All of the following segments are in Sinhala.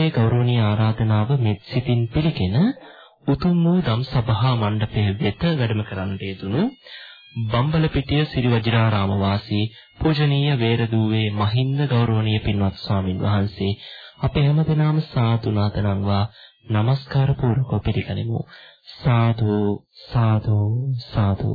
අප සිදු කළේ ගෞරවනීය ආරාධනාව මෙත් සිතින් පිළිගෙන උතුම් වූ ධම් සභා මණ්ඩපයේ වෙත වැඩම කරන්න යෙදුණු බම්බලපිටිය සිරි වජිරාරාම වාසී පූජනීය වේරදූවේ මහින්ද ගෞරවනීය පින්වත් ස්වාමින් වහන්සේ අපේ හැමදෙනාම සාදු නාතනම්වා নমස්කාර පූර්වක පිළිගනිමු. සාදු සාදු සාදු.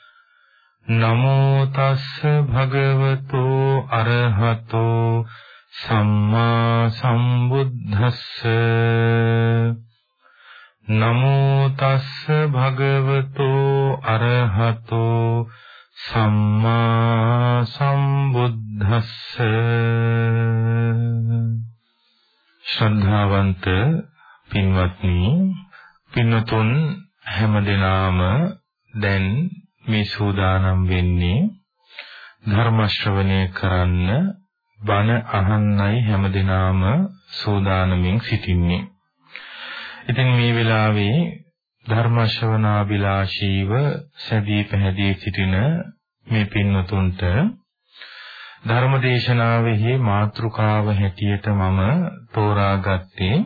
නමෝ තස්ස භගවතෝ අරහතෝ සම්මා සම්බුද්දස්ස. නමෝ තස්ස භගවතෝ අරහතෝ සම්මා සම්බුද්දස්ස. ශ්‍රද්ධාවන්ත පින්වත්නි පින්වතුන් හැමදෙනාම දැන් මේ සූදානම් වෙන්නේ ධර්ම ශ්‍රවණය කරන්න බණ අහන්නයි හැමදෙනාම සූදානමින් සිටින්නේ. ඉතින් මේ වෙලාවේ ධර්ම ශ්‍රවණාබිලාෂීව සැදී පැහැදී සිටින මේ පින්වතුන්ට ධර්ම දේශනාවෙහි මාතෘකාව හැටියට මම තෝරාගත්තේ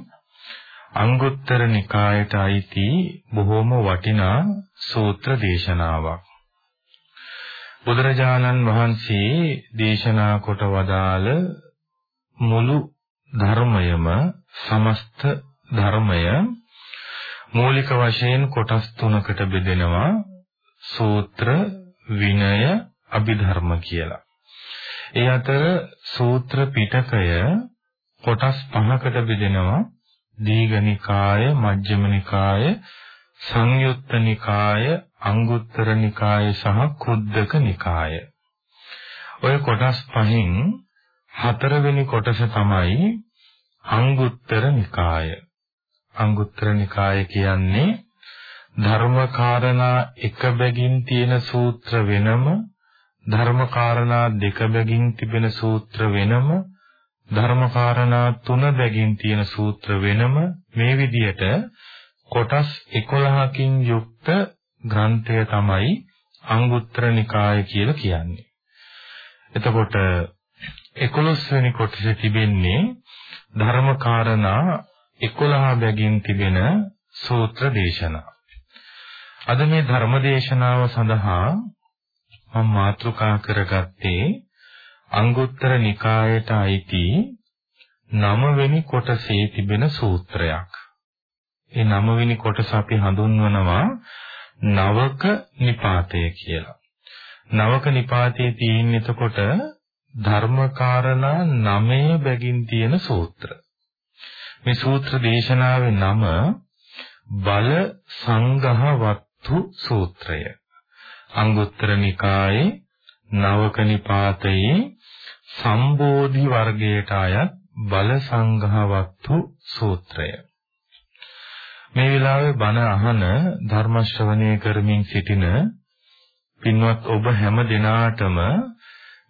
අංගුත්තර නිකායට අයිති බොහෝම වටිනා සූත්‍ර දේශනාවක්. බුදුරජාණන් වහන්සේ දේශනා කොට වදාළ මුළු ධර්මයම සමස්ත ධර්මය මූලික වශයෙන් කොටස් තුනකට බෙදෙනවා සූත්‍ර විනය අභිධර්ම කියලා. ඒ අතර සූත්‍ර පිටකය කොටස් පහකට බෙදෙනවා දීඝනිකාය මජ්ක්‍ධිම නිකාය සංයුත්ත නිකාය අංගුත්තර නිකාය සහ කුද්දක නිකාය. ඔය කොටස් පහෙන් හතරවෙනි කොටස තමයි අංගුත්තර නිකාය. අංගුත්තර නිකාය කියන්නේ ධර්මකාරණා එක බැගින් තියෙන සූත්‍ර වෙනම ධර්මකාරණා දෙක බැගින් තිබෙන සූත්‍ර වෙනම ධර්මකාරණා තුන බැගින් තියෙන සූත්‍ර වෙනම මේ විදිහට කොටස් 11කින් යුක්ත ග්‍රන්ථය තමයි අංගුත්තර නිකාය කියලා කියන්නේ. එතකොට 11 වෙනි කොටසේ තිබෙන්නේ ධර්මකාරණා 11 බැගින් තිබෙන සූත්‍ර දේශනා. අද මේ ධර්ම දේශනාව සඳහා මම මාතෘකා කරගත්තේ අංගුත්තර නිකායට අයිති නවවෙනි කොටසේ තිබෙන සූත්‍රයක්. ඒ නවවෙනි කොටස අපි හඳුන්වනවා නවක නිපාතය කියලා. නවක නිපාතයේ තියෙන එතකොට ධර්මකාරණා 9 බැගින් තියෙන සූත්‍ර. මේ සූත්‍ර දේශනාවේ නම බල සංඝහ වත්තු සූත්‍රය. අංගුත්තර නිකායේ නවක නිපාතයේ සම්බෝධි වර්ගයට අයත් බල සංඝවත්තු සූත්‍රය. මේ වෙලාවේ බණ අහන ධර්ම ශ්‍රවණය කරමින් සිටින පින්වත් ඔබ හැම දිනාටම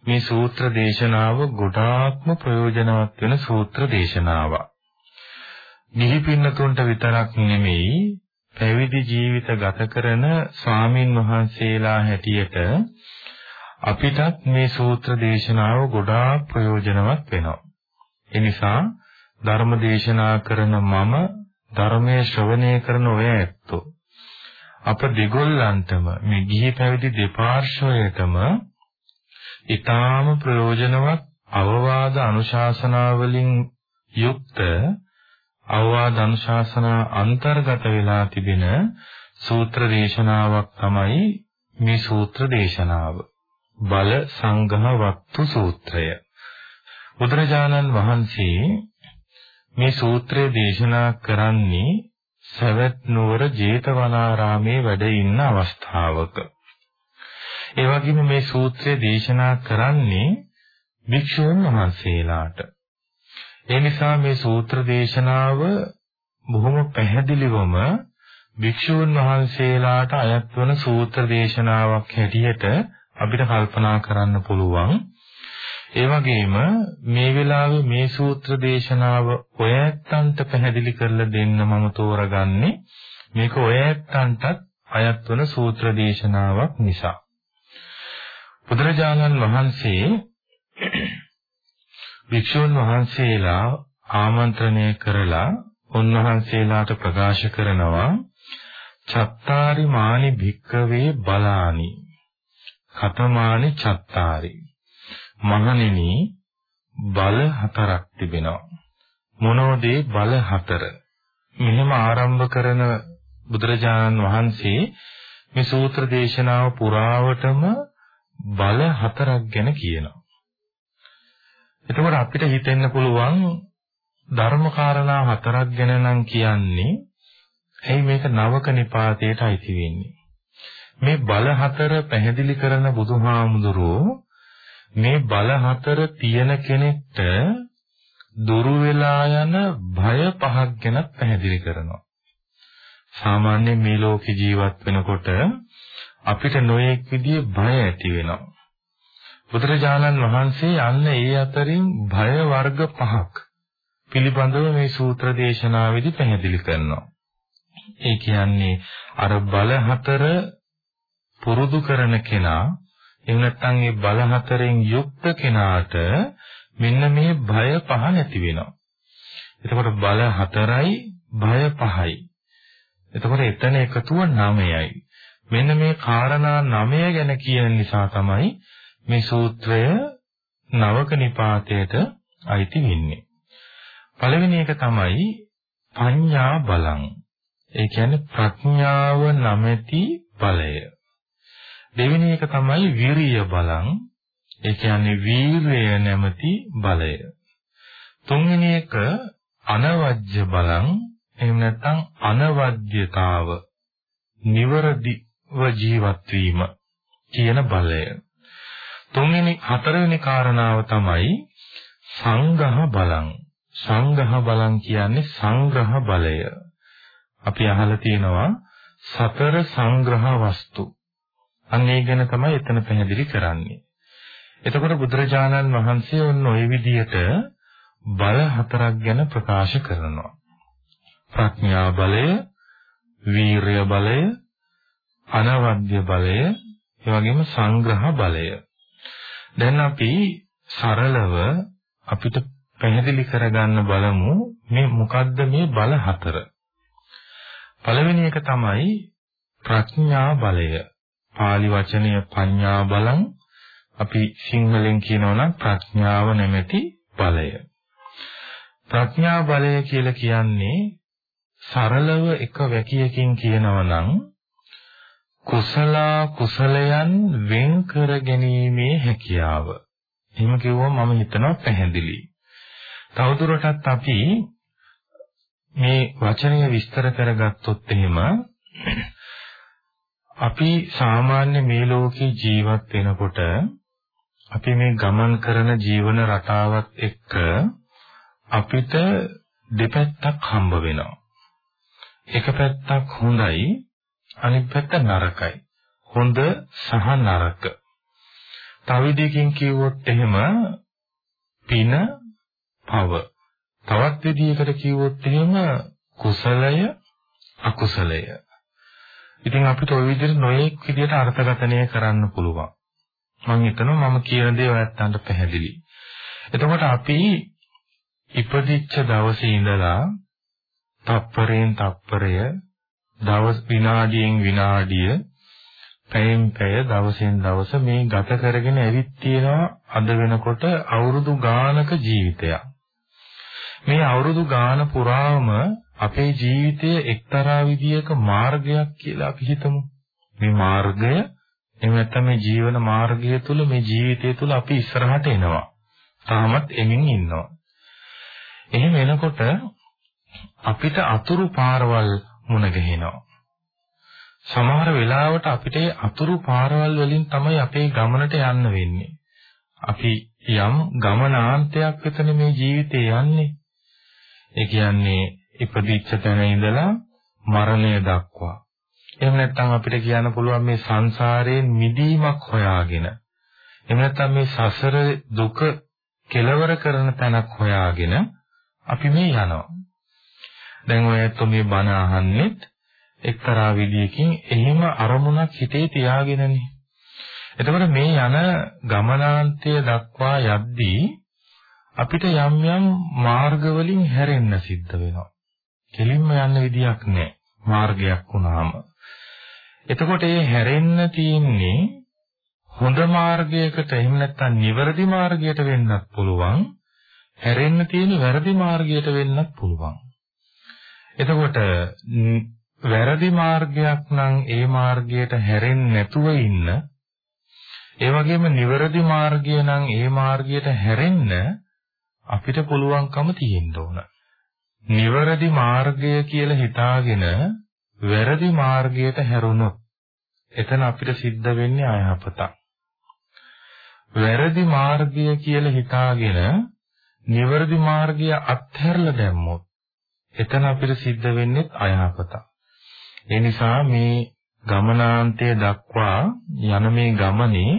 මේ සූත්‍ර දේශනාව ගොඩාක්ම ප්‍රයෝජනවත් වෙන සූත්‍ර දේශනාවක්. නිහි පින්නතුන්ට විතරක් නෙමෙයි පැවිදි ජීවිත ගත කරන ස්වාමින් වහන්සේලා හැටියට අපිටත් මේ සූත්‍ර දේශනාව ගොඩාක් ප්‍රයෝජනවත් වෙනවා. ඒ නිසා ධර්ම දේශනා කරන මම ධර්මයේ ශ්‍රවණය කරන ඔය ඇත්තෝ අප දෙගොල්ලන්ටම මේ ගිහි පැවිදි දෙපාර්ශ්වයටම ඊටාම ප්‍රයෝජනවත් අවවාද අනුශාසනා වලින් යුක්ත අවවාද අනුශාසනා අන්තර්ගත වෙලා තිබෙන සූත්‍ර දේශනාවක් තමයි මේ සූත්‍ර දේශනාව. බල සංඝහ වත්තු සූත්‍රය. බුදුරජාණන් වහන්සේ මේ සූත්‍රය දේශනා කරන්නේ සවැත් නුවර ජේතවනාරාමේ වැඩ ඉන්න අවස්ථාවක. ඒ වගේම මේ සූත්‍රය දේශනා කරන්නේ භික්ෂුන් වහන්සේලාට. ඒ නිසා මේ සූත්‍ර දේශනාව බොහොම පැහැදිලිවම භික්ෂුන් වහන්සේලාට අයත් වන සූත්‍ර දේශනාවක් හැටියට අපිට කල්පනා කරන්න පුළුවන්. ඒ වගේම මේ වෙලාවේ මේ සූත්‍ර දේශනාව ඔය ඇත්තන්ට පැහැදිලි කරලා දෙන්න මම තෝරගන්නේ මේක ඔය ඇත්තන්ටත් අයත් වන සූත්‍ර දේශනාවක් නිසා. බුදුරජාණන් වහන්සේ භික්ෂුන් වහන්සේලා ආමන්ත්‍රණය කරලා උන්වහන්සේලාට ප්‍රකාශ කරනවා චත්තාරි මානි භික්කවේ බලානි කතමානි චත්තාරි මහණෙනි බල හතරක් තිබෙනවා මොනෝදේ බල හතර මෙහෙම ආරම්භ කරන බුදුරජාණන් වහන්සේ මේ සූත්‍ර දේශනාව පුරාවටම බල හතරක් ගැන කියනවා. එතකොට අපිට හිතෙන්න පුළුවන් ධර්මකාරණා හතරක් ගැන නම් කියන්නේ ඇයි මේක නවක නිපාතයට අයිති වෙන්නේ? මේ බල හතර පැහැදිලි කරන බුදුහාමුදුරුවෝ මේ බල හතර තියෙන කෙනෙක්ට දුරු වෙලා යන භය පහක් ගැන පැහැදිලි කරනවා. සාමාන්‍යයෙන් මේ ලෝකේ ජීවත් වෙනකොට අපිට නොයෙක් විදිහේ බය ඇති වෙනවා. බුදුරජාණන් වහන්සේ යන්න ඒ අතරින් භය වර්ග පහක් පිළිබඳව මේ සූත්‍ර දේශනාවේදී පැහැදිලි කරනවා. ඒ කියන්නේ අර බල හතර පුරුදු කරන කෙනා එහෙම නැත්නම් මේ බල හතරෙන් යුක්ත කෙනාට මෙන්න මේ භය පහ නැති වෙනවා. එතකොට බල හතරයි භය පහයි. එතකොට එතන එකතුව 9යි. මෙන්න මේ කාරණා 9 ගැන කියන නිසා තමයි මේ සූත්‍රය නවක නිපාතයට අයිති වෙන්නේ. පළවෙනි එක තමයි පඤ්ඤා බලං. ඒ කියන්නේ ප්‍රඥාව නැමැති බලය. දෙවෙනි එක තමයි විරිය බලං. ඒ කියන්නේ වීරය නැමැති බලය. තුන්වෙනි එක අනවජ්‍ය බලං. එහෙම නැත්නම් අනවජ්‍යතාව. නිවරදි ජීවත් වීම කියන බලය. තුන්වෙනි හතරවෙනි කාරණාව තමයි සංඝහ බලං. සංඝහ බලං කියන්නේ සංග්‍රහ බලය. අපි අහලා තියෙනවා සතර සංග්‍රහ වස්තු. අන්න ඒ ගැන තමයි එතන පැහැදිලි කරන්නේ. එතකොට බුදුරජාණන් වහන්සේ ඔන්න ওই විදිහට බල හතරක් ගැන ප්‍රකාශ කරනවා. ප්‍රඥා බලය, වීරය බලය, අනවද්‍ය බලය, ඒ වගේම සංග්‍රහ බලය. දැන් අපි සරලව අපිට පැහැදිලි කරගන්න බලමු මේ මොකද්ද මේ බල හතර. පළවෙනි එක තමයි ප්‍රඥා බලය. Pāli වචනය පඤ්ඤා බලං අපි සිංහලෙන් කියනවා නම් ප්‍රඥාව නැමැති බලය. ප්‍රඥා බලය කියලා කියන්නේ සරලව එක වැකියකින් කියනවා නම් කුසල කුසලයන් වෙන් කර ගැනීමේ හැකියාව. එහෙම කිව්වම මම හිතනවා පැහැදිලි. තවදුරටත් අපි මේ වචනය විස්තර කරගත්තොත් එහෙම අපි සාමාන්‍ය මේ ලෝකේ ජීවත් වෙනකොට අපි මේ ගමන් කරන ජීවන රටාවත් එක්ක අපිට දෙපැත්තක් හම්බ වෙනවා. එක පැත්තක් හොඳයි අනිත් පැත්ත නරකයි. හොඳ සහ නරක. තව විදිහකින් කිව්වොත් එහෙම පින පව. තවත් විදිහකට කිව්වොත් එහෙම කුසලය අකුසලය. ඉතින් අපිට ওই විදිහට නොයෙක් විදිහට අර්ථකථනය කරන්න පුළුවන්. මම හිතනවා මම කියන දේ ඔයත්තන්ට පැහැදිලි. එතකොට අපි ඉපදිච්ච දවසේ ඉඳලා තප්පරයෙන් තප්පරය දවස් විනාඩියෙන් විනාඩිය පැයෙන් පැය දවසෙන් දවස මේ ගත කරගෙන ඇවිත් තියෙනවා අද වෙනකොට අවුරුදු ගානක ජීවිතයක්. මේ අවුරුදු ගාන පුරාම අපේ ජීවිතය එක්තරා විදියක මාර්ගයක් කියලා අපි හිතමු. මේ මාර්ගය එහෙම නැත්නම් මේ ජීවන මාර්ගය තුල මේ ජීවිතය තුල අපි ඉස්සරහට එනවා. තාමත් එමින් ඉන්නවා. එහෙම එනකොට අපිට අතුරු පාරවල් මුණ ගැහෙනවා. සමහර වෙලාවට අපිට අතුරු පාරවල් වලින් තමයි අපේ ගමනට යන්න වෙන්නේ. අපි යම් ගමනාන්තයක් වෙතන මේ ජීවිතේ යන්නේ. ඒ කියන්නේ ඉපදිච්ච තැන ඉඳලා මරණය දක්වා. එහෙම නැත්නම් අපිට කියන්න පුළුවන් මේ සංසාරයෙන් මිදීමක් හොයාගෙන. එහෙම නැත්නම් මේ සසර දුක කෙලවර කරන තැනක් හොයාගෙන අපි මේ යනවා. දැන් ඔයත් මේ බණ අහන්නෙත් එක්තරා විදියකින් එහෙම අරමුණක් හිතේ තියාගෙනනේ. එතකොට මේ යන ගමනාන්තය දක්වා යද්දී අපිට යම් යම් මාර්ගවලින් හැරෙන්න සිද්ධ වෙනවා. කෙලින්ම යන්න විදියක් නැහැ. මාර්ගයක් වුණාම. එතකොට ඒ හැරෙන්න තියෙන්නේ හොඳ මාර්ගයකට එහෙම නැත්නම් නිවැරදි මාර්ගයට වෙන්නත් පුළුවන්. හැරෙන්න තියෙන වැරදි මාර්ගයට වෙන්නත් පුළුවන්. එතකොට වැරදි මාර්ගයක් නම් ඒ මාර්ගයට හැරෙන්නේ නැතුව ඉන්න ඒ වගේම නිවැරදි මාර්ගය නම් ඒ මාර්ගයට හැරෙන්න අපිට පුළුවන්කම තියෙන්න ඕන. නිවැරදි මාර්ගය කියලා හිතාගෙන වැරදි මාර්ගයට හැරුණොත් එතන අපිට සිද්ධ වෙන්නේ අයහපතක්. වැරදි මාර්ගය කියලා හිතාගෙන නිවැරදි මාර්ගය අත්හැරලා දැම්මොත් එතන අපිට සිද්ධ වෙන්නේ අයහපතක්. ඒ නිසා මේ ගමනාන්තය දක්වා යන මේ ගමනේ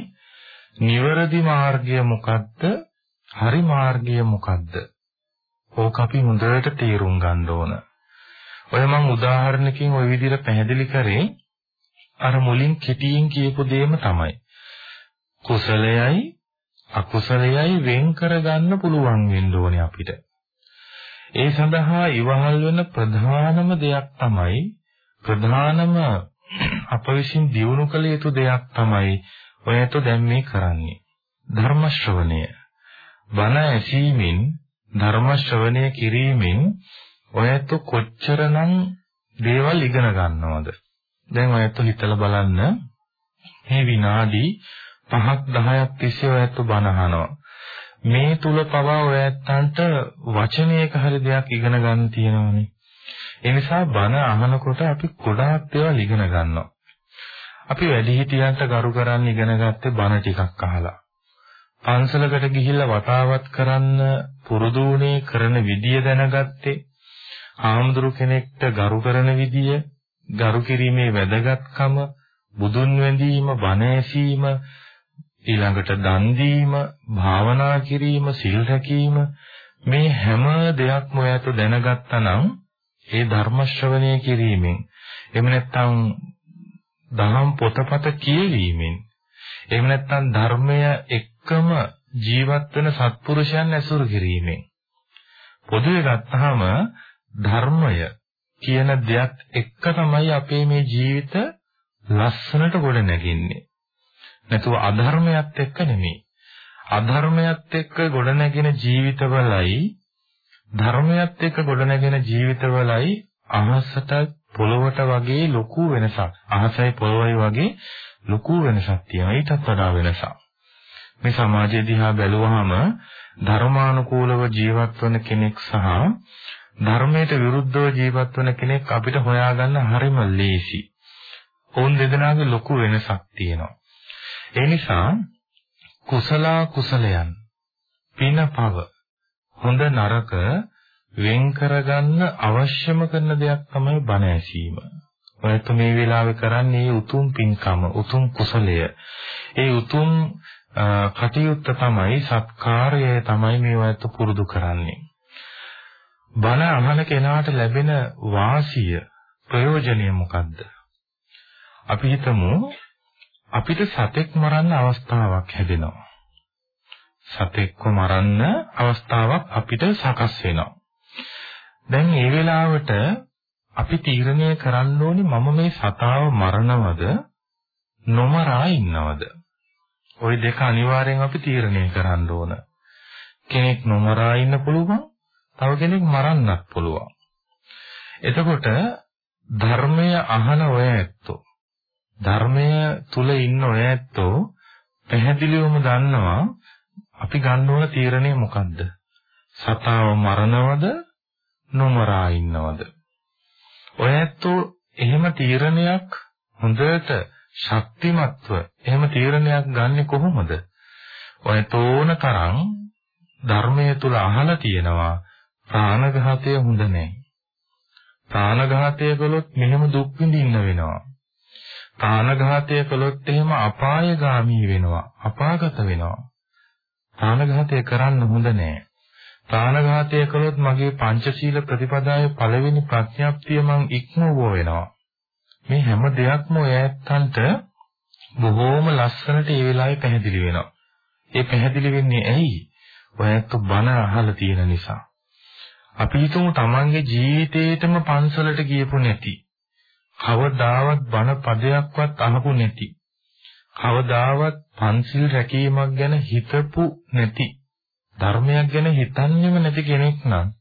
නිවැරදි මාර්ගය මොකද්ද? හරි මාර්ගය මොකද්ද? ඕක අපි හොඳට තේරුම් ගන්න ඕන. ඔය මම උදාහරණකින් ওই විදිහට පැහැදිලි කරේ අර මුලින් කෙටියෙන් කියපු දෙයම තමයි. කුසලයයි අකුසලයයි වෙන් කරගන්න පුළුවන් වෙන්න ඕනේ අපිට. ඒ සඳහා ඉවහල් වෙන ප්‍රධානම දෙයක් තමයි ප්‍රධානම අප විසින් දියුණු කළ යුතු දෙයක් තමයි ඔයත් දැන් මේ කරන්නේ. ධර්ම ශ්‍රවණය. බණ ඇසීමෙන් ධර්ම ශ්‍රවණය කිරීමෙන් ඔයත් කොච්චරනම් දේවල් ඉගෙන ගන්නවද? දැන් ඔයත් හිතලා බලන්න මේ විනාඩි 5ක් 10ක් තිස්සේ ඔයත් බණ අහනවා. මේ තුල පවා ඔයත්තන්ට වචනයක හරි දෙයක් ඉගෙන ගන්න තියෙනවනේ. ඒ නිසා බණ අහනකොට අපි ගොඩාක් දේවල් ඉගෙන ගන්නවා. අපි වැඩිහිටියන්ට ගරු කරන්න ඉගෙන ගත්තේ බණ ටිකක් අහලා. පන්සලකට ගිහිල්ලා වතාවත් කරන්න පුරුදු වුණේ කරන විදිය දැනගත්තේ. ආම්දුරු කෙනෙක්ට ගරු කරන විදිය, ගරු කිරීමේ වැදගත්කම, බුදුන් වැඳීම, බණ ඇසීම, ඊළඟට දන් දීම, භාවනා කිරීම, සිල් රැකීම මේ හැම දෙයක්ම ඔයත් දැනගත්තා නම් ඒ ධර්ම ශ්‍රවණය කිරීමෙන් එහෙම නැත්නම් දහම් පොතපත කියවීමෙන් එහෙම නැත්නම් ධර්මය එක්කම ජීවත් වෙන සත්පුරුෂයන් ඇසුරු කිරීමෙන් පොදුවේ ගත්තාම ධර්මය කියන දෙයක් එක්ක තමයි අපේ මේ ජීවිත ලස්සනට ගොඩ නැගින්නේ නැතුව අධර්මයත් එක්ක නෙමෙයි අධර්මයත් එක්ක ගොඩ නැගෙන ජීවිතවලයි ධර්මයත් එක්ක ගොඩනැගෙන ජීවිතවලයි අහසට පොළොවට වගේ ලොකු වෙනසක්. අහසයි පොළොවයි වගේ ලොකු වෙනසක් තියෙනවා. ඊටත් වඩා වෙනසක්. මේ සමාජය දිහා බැලුවහම ධර්මානුකූලව ජීවත් වන කෙනෙක් සහ ධර්මයට විරුද්ධව ජීවත් වන කෙනෙක් අපිට හොයාගන්න හරිම ලේසි. ඔවුන් දෙදෙනාගේ ලොකු වෙනසක් තියෙනවා. ඒ නිසා කුසල කුසලයන් පින පව හොඳ නරක වෙන් කරගන්න අවශ්‍යම කරන දෙයක් තමයි බණ ඇසීම. ඔයත් මේ වෙලාවේ කරන්නේ උතුම් පින්කම, උතුම් කුසලය. ඒ උතුම් කටයුත්ත තමයි සත්කාරය තමයි මේ ඔයත් පුරුදු කරන්නේ. බණ අහන කෙනාට ලැබෙන වාසිය ප්‍රයෝජනය මොකද්ද? අපි හිතමු අපිට සතෙක් මරන්න අවස්ථාවක් හැදෙනවා. සතෙක්ව මරන්න අවස්ථාවක් අපිට සකස් වෙනවා. දැන් මේ වෙලාවට අපි තීරණය කරන්න ඕනේ මම මේ සතාව මරනවද නොමරා ඉන්නවද? ওই දෙක අනිවාර්යෙන් අපි තීරණය කරන්න ඕන. කෙනෙක් නොමරා ඉන්න පුළුවන්, තව කෙනෙක් මරන්නත් පුළුවන්. එතකොට ධර්මය අහන ඔය ඇත්තෝ ධර්මය තුල ඉන්න ඔය ඇත්තෝ පැහැදිලිවම දන්නවා අපි ගන්න ඕන තීරණය මොකද්ද? සතාව මරනවද නොමරා ඉන්නවද? ඔය ඇත්තෝ එහෙම තීරණයක් හොඳට ශක්තිමත්ව එහෙම තීරණයක් ගන්නෙ කොහොමද? ඔය තෝන තරම් ධර්මයේ තුල අහලා තියෙනවා ප්‍රාණඝාතය හොඳ නැහැ. ප්‍රාණඝාතය කළොත් මෙහෙම දුක් විඳින්න වෙනවා. ප්‍රාණඝාතය කළොත් එහෙම අපායগামী වෙනවා. අපාගත වෙනවා. ප්‍රාණඝාතය කරන්න හොඳ නෑ. ප්‍රාණඝාතය කළොත් මගේ පංචශීල ප්‍රතිපදාවේ පළවෙනි ප්‍රඥාප්තිය මං ඉක්මවුව වෙනවා. මේ හැම දෙයක්ම ඔය ඇත්තන්ට බොහෝම ලස්සනට ඒ වෙලාවේ පැහැදිලි වෙනවා. ඒ පැහැදිලි වෙන්නේ ඇයි? ඔය ඇත්ත බණ අහලා තියෙන නිසා. අපි හිතමු තමන්ගේ ජීවිතේටම පන්සලට ගියපු නැති. කවදාවත් බණ පදයක්වත් අහපු නැති. කවදාවත් පන්සිල් රැකීමක් ගැන හිතපු නැති. ධර්මයක් ගැන හිතන්නේම නැති කෙනෙක් නම්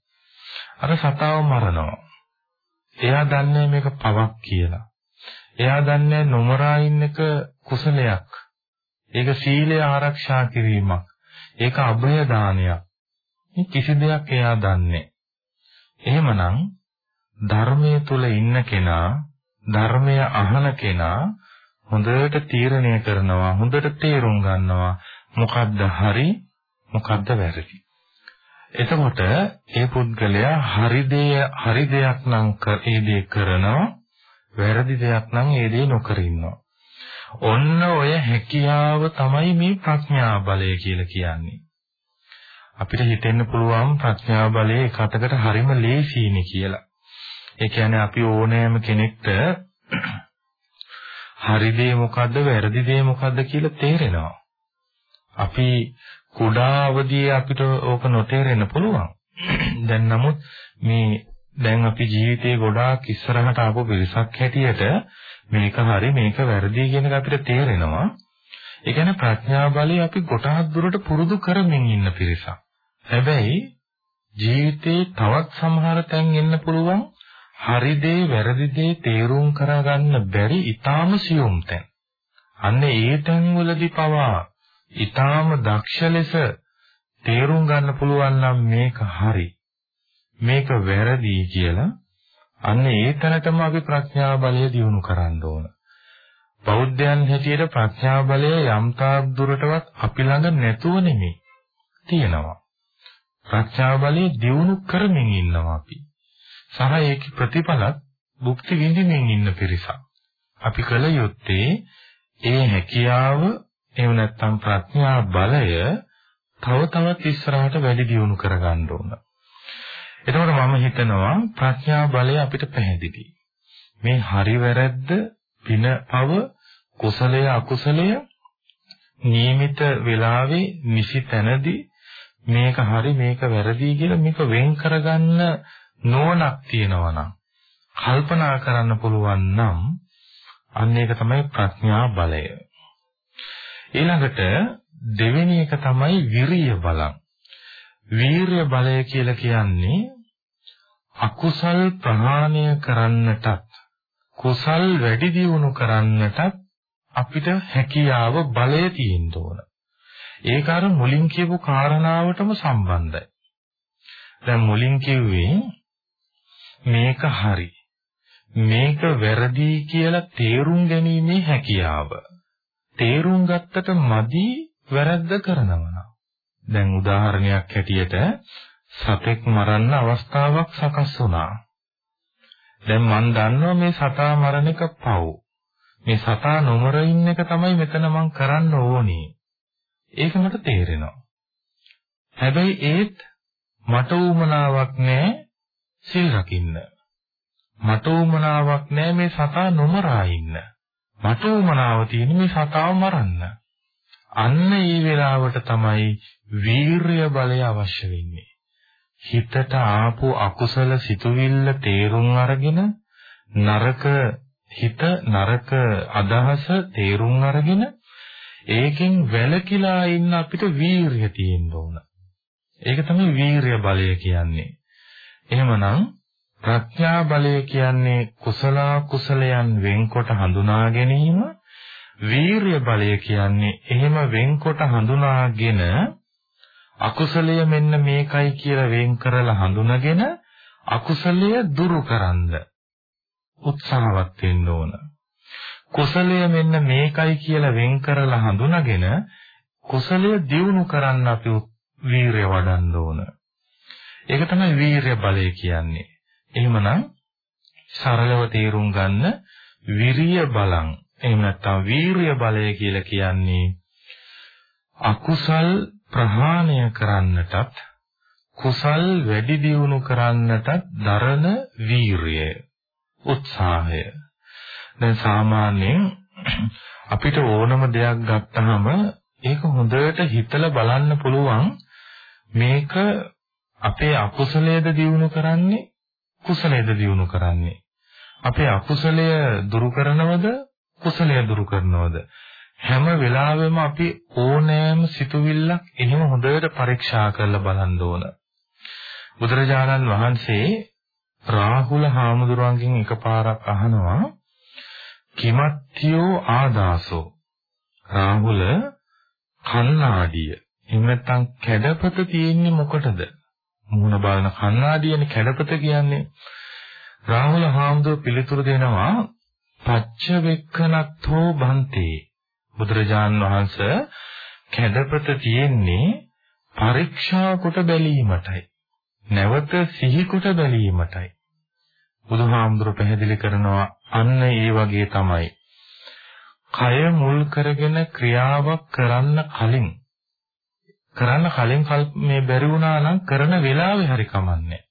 අර සතාව මරනවා. එයා දන්නේ මේක පවක් කියලා. එයා දන්නේ නොමරා ඉන්න එක කුසලයක්. ඒක සීලය ආරක්ෂා කිරීමක්. ඒක අභය දානයක්. මේ කිසි දෙයක් එයා දන්නේ. එහෙමනම් ධර්මයේ තුල ඉන්න කෙනා ධර්මය අහන කෙනා හොඳට තීරණය කරනවා හොඳට තේරුම් ගන්නවා මොකද්ද හරි මොකද්ද වැරදි එතකොට ඒ පුද්ගලයා හරි දේ හරි දෙයක් නම් ඒ දේ කරනවා වැරදි දෙයක් නම් ඒ දේ නොකර ඉන්නවා ඔන්න ඔය හැකියාව තමයි මේ ප්‍රඥා බලය කියලා කියන්නේ අපිට හිතෙන්න පුළුවන් ප්‍රඥා බලය එකතකට හරිම ලේසියිනේ කියලා. ඒ කියන්නේ අපි ඕනෑම කෙනෙක්ට හරි දේ මොකද්ද වැරදි දේ මොකද්ද කියලා තේරෙනවා. අපි කුඩා අවදියේ අපිට ඕක නොතේරෙන්න පුළුවන්. දැන් නමුත් මේ දැන් අපි ජීවිතේ ගොඩාක් ඉස්සරහට ආපු පිරිසක් හැටියට මේක හරි මේක වැරදි කියන එක අපිට තේරෙනවා. ඒ කියන්නේ ප්‍රඥා බලය අපි ගොඩාක් දුරට පුරුදු කරමින් ඉන්න පිරිසක්. හැබැයි ජීවිතේ තවත් සමහර තැන් එන්න පුළුවන් හරි දේ වැරදි දේ තේරුම් කරගන්න බැරි ඊටාම සියුම් තැන්. අන්න ඒ තැන්වලදී පවා ඊටාම දක්ෂ ලෙස තේරුම් ගන්න පුළුවන් නම් මේක හරි මේක වැරදි කියලා අන්න ඒ තැනටම අපි ප්‍රඥා බලය දියුණු කරන්න ඕන. බෞද්ධයන් හැටියට ප්‍රඥා බලය යම් තාක් දුරටවත් අපි ළඟ නැතුව නෙමෙයි තියෙනවා. ප්‍රඥා බලය දියුණු කරමින් ඉන්නවා අපි. සහ ඒකේ ප්‍රතිඵලත් භුක්ති විඳින්මින් ඉන්න පිරිසක්. අපි කල යුත්තේ ඒ හැකියාව එහෙම නැත්නම් ප්‍රඥා බලය තව තවත් ඉස්සරහට වැඩි දියුණු කරගන්න ඕන. එතකොට මම හිතනවා ප්‍රඥා බලය අපිට පැහැදිලි. මේ හරි වැරද්ද, පින පව, කුසලය අකුසලය නියමිත වෙලාවේ නිසි තැනදී මේක හරි මේක වැරදි කියලා මේක වෙන් කරගන්න නුවණක් තියෙනවා නම් කල්පනා කරන්න පුළුවන් නම් අන්න ඒක තමයි ප්‍රඥා බලය. ඊළඟට දෙවෙනි එක තමයි විරිය බලං. වීරය බලය කියලා කියන්නේ අකුසල් ප්‍රහාණය කරන්නටත් කුසල් වැඩි දියුණු කරන්නටත් අපිට හැකියාව බලය තියෙන්න ඕන. ඒක අර මුලින් කියපු කාරණාවටම සම්බන්ධයි. දැන් මුලින් කිව්වේ මේක හරි මේක වැරදි කියලා තේරුම් ගැනීමේ හැකියාව. තේරුම් ගත්තට මදි වැරද්ද කරනවා. දැන් උදාහරණයක් හැටියට සතෙක් මරන්න අවස්ථාවක් සකස් වුණා. දැන් මම දන්නවා මේ සතා මරණ එක පව්. මේ සතා නොමර ඉන්න එක තමයි මෙතන මම කරන්න ඕනේ. ඒක මට තේරෙනවා. හැබැයි ඒත් මට උමනාවක් නැහැ සිල් රකින්න. මට උමනාවක් නැහැ මේ සතා නොමරා ඉන්න. මට උමනාව තියෙන මේ සතාව මරන්න. අන්න ඒ වෙලාවට තමයි වීරය බලය අවශ්‍ය වෙන්නේ. හිතට ආපු අකුසල සිතුවිල්ල තේරුම් අරගෙන නරක හිත නරක අදහස තේරුම් අරගෙන ඒකෙන් වැළකීලා ඉන්න අපිට වීරිය තියෙන්න ඕන. ඒක තමයි වීරිය බලය කියන්නේ. එහෙමනම් ප්‍රඥා බලය කියන්නේ කුසල කුසලයන් වෙන්කොට හඳුනා ගැනීම වීරිය බලය කියන්නේ එහෙම වෙන්කොට හඳුනාගෙන අකුසලය මෙන්න මේකයි කියලා වෙන් කරලා හඳුනාගෙන අකුසලය දුරු කරන්න උත්සාහවත් වෙන්න ඕන. කුසලය මෙන්න මේකයි කියලා වෙන් කරලා හඳුනාගෙන කුසලය දියුණු කරන්න අපි වීරිය වඩන්න ඕන. ඒක තමයි වීරිය බලය කියන්නේ. එහෙමනම් සරලව තේරුම් ගන්න විරිය බලං එහෙම නැත්නම් වීරිය බලය කියලා කියන්නේ අකුසල් ප්‍රහාණය කරන්නටත් කුසල් වැඩි දියුණු කරන්නටත් දරන වීරිය උත්සාහය. දැන් සාමාන්‍යයෙන් අපිට ඕනම දෙයක් ගත්තාම ඒක හොඳට හිතලා බලන්න පුළුවන් මේක අපේ අකුසලයේද දියුණු කරන්නේ කුසලයේද දියුණු කරන්නේ? අපේ අකුසලය දුරු කරනවද කුසලය දුරු කරනවද? හැම වෙලාවෙම අපි ඕනෑම සිතුවිල්ලක් එහෙම හොඳට පරීක්ෂා කරලා බලන්න ඕන. බුදුරජාණන් වහන්සේ රාහුල හාමුදුරුවන්ගෙන් එකපාරක් අහනවා කිමත්තියෝ ආදාසෝ? රාහුල කන්නාඩිය එහෙම නැත්නම් කැඩපත තියෙන්නේ මොකටද? මුහුණ බලන කන්නාඩියනේ කැඩපත කියන්නේ. රාහුල හාමුදුරුවෝ පිළිතුරු දෙනවා පච්ච වෙක්කනත්ෝ බන්තේ. බුදුරජාන් වහන්සේ කැඩපත තියෙන්නේ පරීක්ෂා කොට බැලීමටයි නැවත සිහි කොට බැලීමටයි බුදුහාමුදුරුවෝ පැහැදිලි කරනවා අන්න ඒ වගේ තමයි කය මුල් කරගෙන ක්‍රියාවක් කරන්න කලින් කරන්න කලින් මේ බැරි වුණා නම් කරන වෙලාවේ හරි කමන්නේ.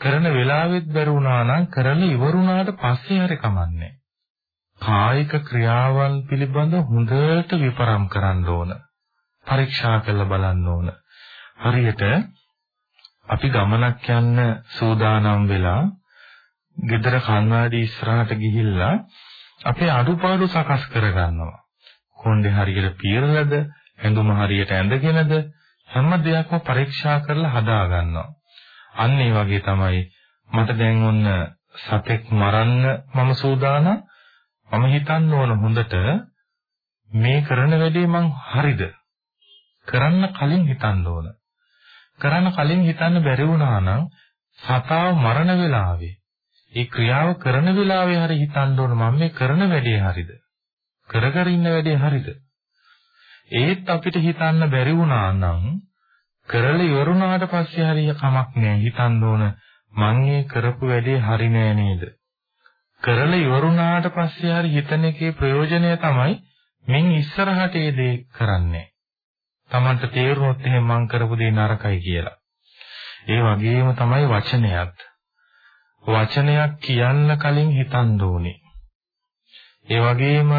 කරන වෙලාවෙත් බැරි වුණා නම් කරලා ඉවරුණාට පස්සේ හරි කමන්නේ. කායික ක්‍රියාවන් පිළිබඳ හොඳට විපරම් කරන්න ඕන. පරීක්ෂා කරලා බලන්න ඕන. හරියට අපි ගමනක් යන්න සූදානම් වෙලා ගෙදර කන්නාඩි ඉස්සරහට ගිහිල්ලා අපේ අඩුපාඩු සකස් කරගන්නවා. කොණ්ඩේ හරියට පියරලද, ඇඳුම හරියට ඇඳගෙනද හැම දෙයක්ම පරීක්ෂා කරලා හදා ගන්නවා. අන්න ඒ වගේ තමයි මට දැන් ඔන්න සතෙක් මරන්න මම සූදානම්. මම හිතන්න ඕන හොඳට මේ කරන වැඩේ මං හරිද? කරන්න කලින් හිතන්න ඕන. කරන්න කලින් හිතන්න බැරි වුණා නම් සතාව මරණ වෙලාවේ ඒ ක්‍රියාව කරන වෙලාවේ හරි හිතන්න ඕන මම මේ කරන වැඩේ හරිද? කර කර ඉන්න වැඩේ හරිද? ඒත් අපිට හිතන්න බැරි වුණා නම් කරලා ඉවරුණාට පස්සේ හරිය කමක් නෑ හිතන්න ඕන මං ඒ කරපු වැඩේ හරි නෑ නේද කරලා ඉවරුණාට පස්සේ හරි හිතන එකේ ප්‍රයෝජනය තමයි මින් ඉස්සරහට ඒ දේ කරන්නේ තමන්ට තේරුනොත් එහෙනම් මං කරපු දේ නරකයි කියලා ඒ වගේම තමයි වචනයත් වචනයක් කියන්න කලින් හිතන්න ඕනේ ඒ වගේම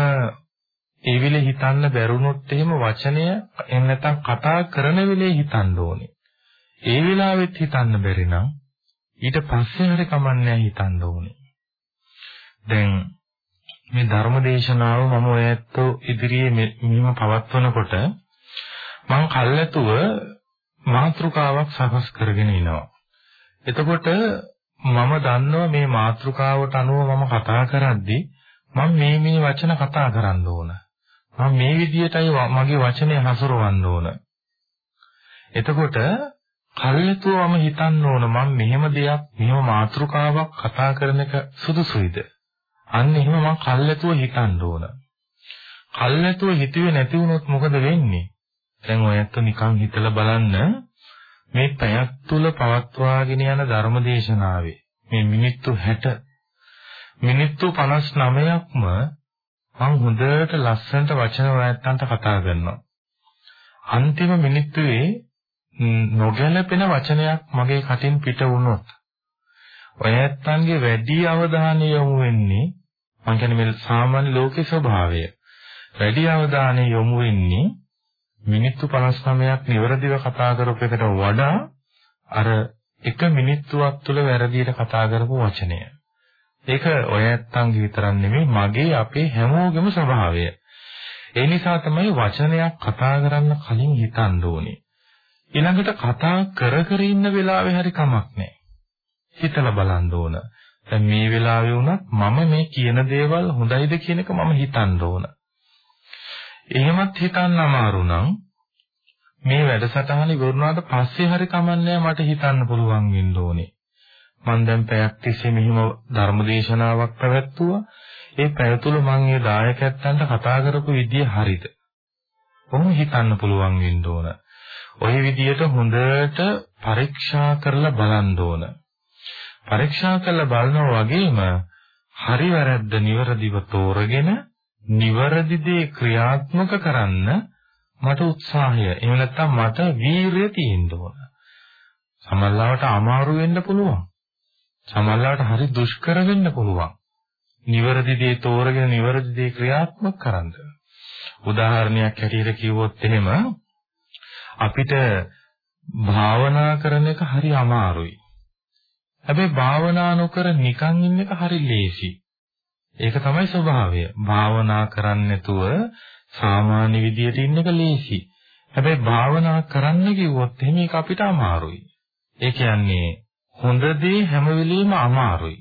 ඒ වෙලේ හිතන්න බැරුණොත් එහෙම වචනය එහෙම නැත්නම් කතා කරන වෙලේ හිතන්න ඕනේ. ඒ වෙලාවෙත් හිතන්න බැරි නම් ඊට පස්සේ හරි කමන්නේ හිතන්න ඕනේ. දැන් මේ ධර්ම දේශනාව මම ඔයත් ඉදිරියේ මෙහිම පවත්වනකොට මම කල්ැතුව මාතෘකාවක් සකස් කරගෙන ඉනවා. එතකොට මම දන්නවා මේ මාතෘකාවට අනුව මම කතා කරද්දී මම මේ මේ වචන කතා කරන්න ඕන. මම මේ විදියටයි මගේ වචනේ හසුරවන්න ඕන. එතකොට කල්යතුවම හිතන්න ඕන මම මෙහෙම දෙයක් මෙහෙම මාතෘකාවක් කතා කරන එක සුදුසුයිද? අන්න එහෙම මම කල්යතුව හිතන්න ඕන. කල්යතුව හිතුවේ නැති වුණොත් මොකද වෙන්නේ? දැන් ඔයත් නිකන් හිතලා බලන්න මේ පැයක් තුල පවත්වාගෙන යන ධර්මදේශනාවේ මේ මිනිත්තු 60 මිනිත්තු 59ක්ම මම හොඳට ලස්සනට වචන වලටන්ට කතා කරනවා. අන්තිම මිනිත්තුවේ නොගැලපෙන වචනයක් මගේ කටින් පිට වුණොත් ඔය ඇත්තන්ගේ වැඩි අවධානය යොමු වෙන්නේ මම කියන්නේ මේ සාමාන්‍ය ලෝකේ ස්වභාවය. වැඩි අවධානය යොමු වෙන්නේ මිනිත්තු 59ක් නිවැරදිව කතා කරපු එකට වඩා අර එක මිනිත්තුවක් තුළ වැරදියට කතා කරපු වචනය. ඒක ඔය ඇත්තන්ගේ විතරක් නෙමෙයි මගේ අපේ හැමෝගෙම ස්වභාවය. ඒ නිසා තමයි වචනයක් කතා කරන්න කලින් හිතන්න ඕනේ. ඊළඟට කතා කර කර ඉන්න වෙලාවේ හරි කමක් නැහැ. හිතලා බලන්න ඕන. දැන් මේ වෙලාවේ වුණත් මම මේ කියන දේවල් හොඳයිද කියන එක මම හිතන්න ඕන. එහෙමත් හිතන්න අමාරු නම් මේ වැඩසටහන ඉවරුනාට පස්සේ හරි කමන්නේ මට හිතන්න පුළුවන් වෙන්න ඕනේ. මම දැන් පැයක් තිස්සේ මෙහිම ධර්මදේශනාවක් පැවැත්තුවා. ඒ පැය තුල මම මේ දායකයන්ට කතා කරපු විදිය හරිද? කොහොම හිතන්න පුළුවන් වෙන්න ඕන. ওই විදියට හොඳට පරීක්ෂා කරලා බලන්න ඕන. පරීක්ෂා කරලා බලනවා වගේම හරි වැරද්ද නිවැරදිව තෝරගෙන නිවැරදි දේ ක්‍රියාත්මක කරන්න මට උත්සාහය එහෙම නැත්නම් මට වීරිය තියෙන්න ඕන. සමහරවිට අමාරු වෙන්න පුළුවන්. සමහරවිට හරි දුෂ්කර වෙන්න පුළුවන්. නිවැරදි දේ තෝරගෙන නිවැරදි දේ ක්‍රියාත්මක කරන්න. උදාහරණයක් හැටියට කිව්වොත් එහෙම අපිට භාවනා කරන එක හරි අමාරුයි. හැබැයි භාවනා නොකර නිකන් ඉන්න එක හරි ලේසි. ඒක තමයි ස්වභාවය. භාවනා කරන්නේ නැතුව සාමාන්‍ය විදියට ඉන්න එක ලේසි. හැබැයි භාවනා කරන්න කිව්වොත් එහෙනම් ඒක අපිට අමාරුයි. ඒ කියන්නේ හොඳ දේ හැම වෙලෙම අමාරුයි.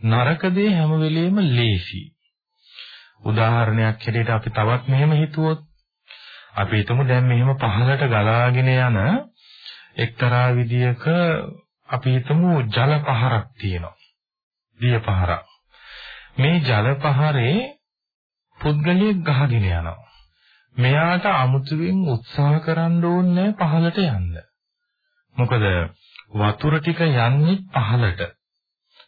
නරක දේ හැම වෙලෙම ලේසි. උදාහරණයක් හැටියට අපි තවත් මෙහෙම හිතුවොත් අපි හිතමු දැන් මෙහෙම පහළට ගලාගෙන යන එක්තරා විදියක අපි හිතමු ජල පහරක් තියෙනවා. දිය පහරක්. මේ ජල පහරේ පුද්ගලයෙක් ගහගෙන යනවා. මෙයාට අමුතුවෙන් උත්සාහ කරන්න ඕනේ පහළට යන්න. මොකද වතුර ටික යන්නේ පහළට.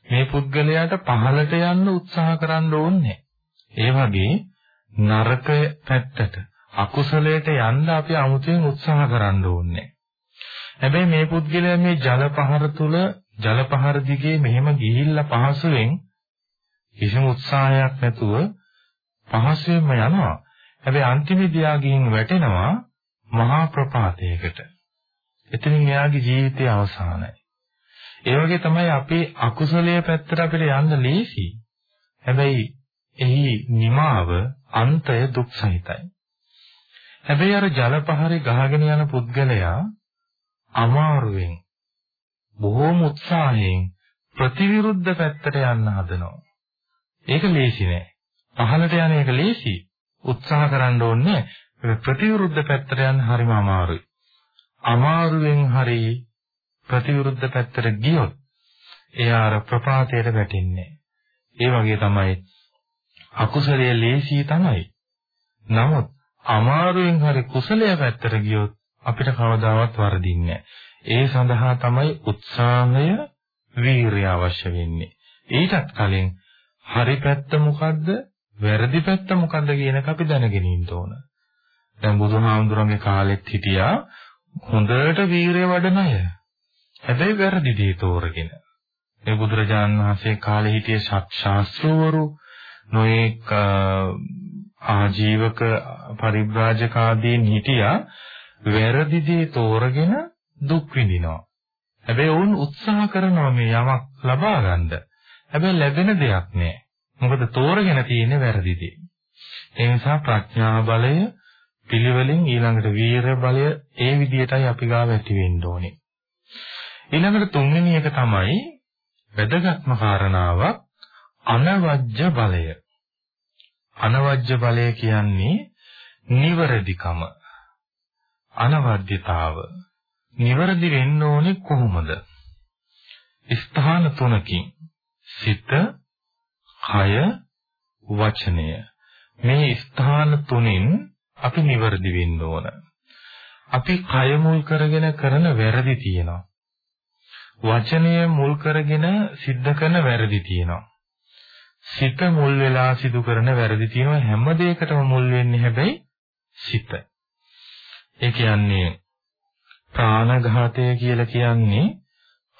මේ පුද්ගලයාට පහළට යන්න උත්සාහ කරන්න ඕනේ. ඒ වගේ නරක පැත්තට අකුසලයට යන්න අපි අමුතුවෙන් උත්සාහ කරන්න ඕනේ. හැබැයි මේ පුද්ගලයා මේ ජල පහර තුල ජල පහර දිගේ මෙහෙම ගිහිල්ලා පහසුවෙන් කිසිම උත්සාහයක් නැතුව පහසුවෙන්ම යනවා. හැබැයි අන්තිමේදී යා ගිහින් වැටෙනවා මහා ප්‍රපාතයකට. එතනින් එයාගේ ජීවිතය අවසానයි. ඒ වගේ තමයි අපේ අකුසලයේ පැත්තට අපිට යන්න ලේසි. හැබැයි එහි නිමාව අන්තය දුක් සහිතයි. හැබැයි අර ජල පහරේ ගහගෙන යන පුද්ගලයා අමාරුවෙන් බොහෝම උත්සාහයෙන් ප්‍රතිවිරුද්ධ පැත්තට යන්න හදනවා. ඒක ලේසි නෑ. පහළට යන එක ලේසි. උත්සාහ කරන්න ඕනේ ප්‍රතිවිරුද්ධ පැත්තට යන්න හරිම අමාරුයි. අමාරුවෙන් හරි ප්‍රතිවිරුද්ධ පැත්තට ගියොත් එයා අර ප්‍රපාතයට වැටෙන්නේ. ඒ වගේ තමයි අකුසලයේ ලේසි තමයි. නමුත් අමාරුවෙන් හරි කුසලයේ පැත්තට ගියොත් අපිට කවදාවත් වරදින්නේ ඒ සඳහා තමයි උත්සාහය වීරිය අවශ්‍ය වෙන්නේ. ඊටත් කලින් හරි පැත්ත මොකද්ද වැරදි පැත්ත මොකද්ද කියන එක අපි දැනගෙන ඉන්න ඕන. දැන් බුදුහාමුදුරන්ගේ කාලෙත් හිටියා හොඳට වීරිය වඩන අය. හැබැයි වැරදි දේ තෝරගෙන. මේ බුදුරජාන් වහන්සේ කාලේ හිටිය ශාස්ත්‍රවරු නොඑක ආජීවක පරිබ්‍රාජක ආදීන් හිටියා වැරදි දේ තෝරගෙන දුක් විඳිනවා. හැබැයි වුන් උත්සාහ කරනවා මේ යමක් ලබා ගන්න. හැබැයි ලැබෙන දෙයක් නෑ. මොකද තෝරගෙන තියෙන්නේ වැරදි දේ. ඒ නිසා ප්‍රඥා බලය පිළිවෙලින් ඊළඟට වීර බලය ඒ විදිහටයි අපි ගාව ඇති වෙන්න ඕනේ. ඊළඟට තුන්වෙනි එක තමයි වැදගත්ම කාරණාවක් අනවජ්‍ය බලය. අනවජ්‍ය බලය කියන්නේ නිවරදිකම. අනවද්‍යතාව. නිවරදි වෙන්න ඕනේ කොහොමද? ස්ථාන තුනකින් සිත, කය, වචනය. මේ ස්ථාන තුනෙන් අපි නිවරදි වෙන්න ඕන. අපි කය මුල් කරගෙන කරන වැරදි තියෙනවා. වචනය මුල් කරගෙන සිද්ධ කරන වැරදි තියෙනවා. සිත මුල් වෙලා සිදු කරන වැරදි තියෙනවා හැම දෙයකටම මුල් වෙන්නේ හැබැයි සිත. ඒ කියන්නේ ප්‍රාණඝාතය කියලා කියන්නේ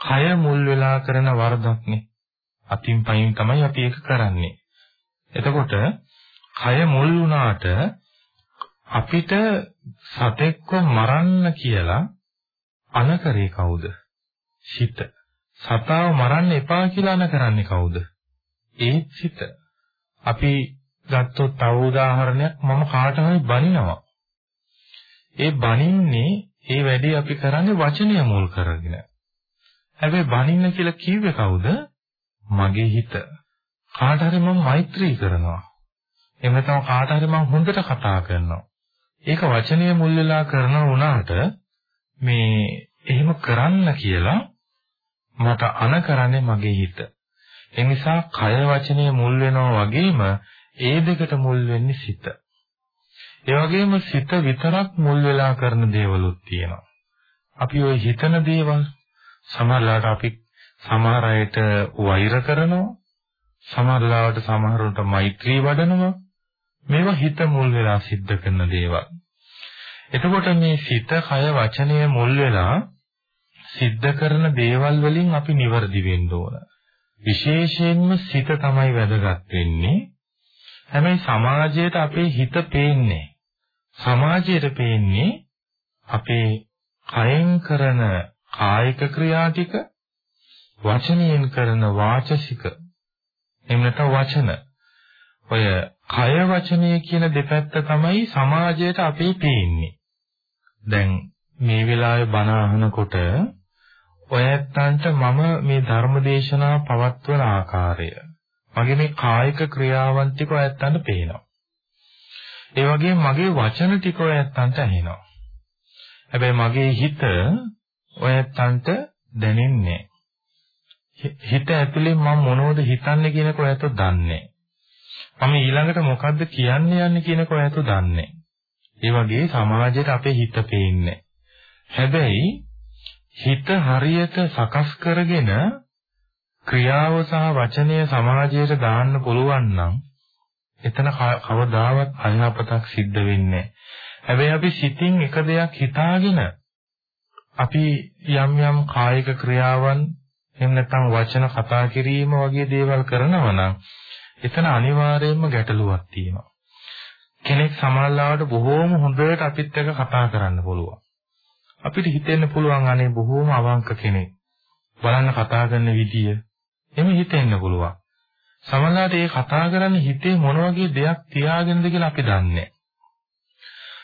කය මුල් වෙලා කරන වරදක්නේ. අතින් පයින් තමයි අපි ඒක කරන්නේ. එතකොට කය මුල් වුණාට අපිට සතෙක්ව මරන්න කියලා අනකරේ කවුද? සිත. සතාව මරන්න එපා කියලා අන කරන්නේ කවුද? ඒත් සිත. අපි ගත්තොත් තව උදාහරණයක් මම කාට හරි බනිනවා. ඒ බනින්නේ ඒ වැඩේ අපි කරන්නේ වචනය මුල් කරගෙන. හැබැයි බනින්න කියලා කිව්වේ කවුද? මගේ හිත. කාට හරි මම මෛත්‍රී කරනවා. එහෙම නැත්නම් කාට හරි මම හොඳට කතා කරනවා. ඒක වචනය මුල් වෙලා කරන උනාට මේ එහෙම කරන්න කියලා මට අන කරන්නේ මගේ හිත. ඒ නිසා කය වචනය මුල් වෙනවා වගේම ඒ දෙකට මුල් වෙන්නේ සිත. ඒ වගේම සිත විතරක් මුල් වෙලා කරන දේවලුත් තියෙනවා. අපි ওই හිතන දේවල් සමහරවිට අපි සමහර අයට වෛර කරනවා. සමහරවිට සමහරුන්ට මෛත්‍රී වඩනවා. මේවා හිත මුල් වෙලා සිද්ධ කරන දේවල්. එතකොට මේ සිත, කය, වචනය මුල් වෙලා සිද්ධ කරන දේවල් වලින් අපි නිවර්දි වෙන්න ඕන. විශේෂයෙන්ම සිත තමයි වැදගත් වෙන්නේ. හැබැයි සමාජයට අපේ හිත පේන්නේ. සමාජයට පේන්නේ අපේ කයෙන් කරන කායික ක්‍රියා ටික වචනයෙන් කරන වාචසික. එහෙම නැත්නම් වචන. ඔය කය වචනය කියන දෙපැත්ත තමයි සමාජයට අපේ පේන්නේ. දැන් මේ වෙලාවේ බණ අහනකොට ඔයත්තන්ට මම මේ ධර්ම දේශනා පවත්වන ආකාරය. මගේ මේ කායික ක්‍රියාවන් ටික ඔයත්තන්ට පේනවා. ඒ වගේම මගේ වචන ටික ඔයත්තන්ට ඇහෙනවා. හැබැයි මගේ හිත ඔයත්තන්ට දැනෙන්නේ හිත ඇතුලේ මම මොනවද හිතන්නේ කියනක ඔයත් දන්නේ මම ඊළඟට මොකද්ද කියන්න යන්නේ කියනක ඔයත් දන්නේ ඒ වගේ සමාජයට අපේ හිත පේන්නේ හැබැයි හිත හරියට සකස් කරගෙන ක්‍රියාව සහ වචනය සමාජයට දාන්න පුළුවන් නම් එතන කවදාවත් අයහපතක් සිද්ධ වෙන්නේ හැබැයි අපි සිතින් එක දෙයක් හිතාගෙන අපි යම් යම් කායික ක්‍රියාවන් එහෙම නැත්නම් වචන කතා කිරීම වගේ දේවල් කරනවා නම් එතන අනිවාර්යයෙන්ම ගැටලුවක් තියෙනවා. කෙනෙක් සමාජලාවට බොහෝම හොඳට අපිත් එක්ක කතා කරන්න පුළුවන්. අපිට හිතෙන්න පුළුවන් අනේ බොහෝම අවංක කෙනෙක්. බලන්න කතා කරන විදිය එමෙ හිතෙන්න පුළුවන්. සමහරවිට මේ කතා කරන්නේ හිතේ මොන වගේ දෙයක් තියාගෙනද කියලා අපි දන්නේ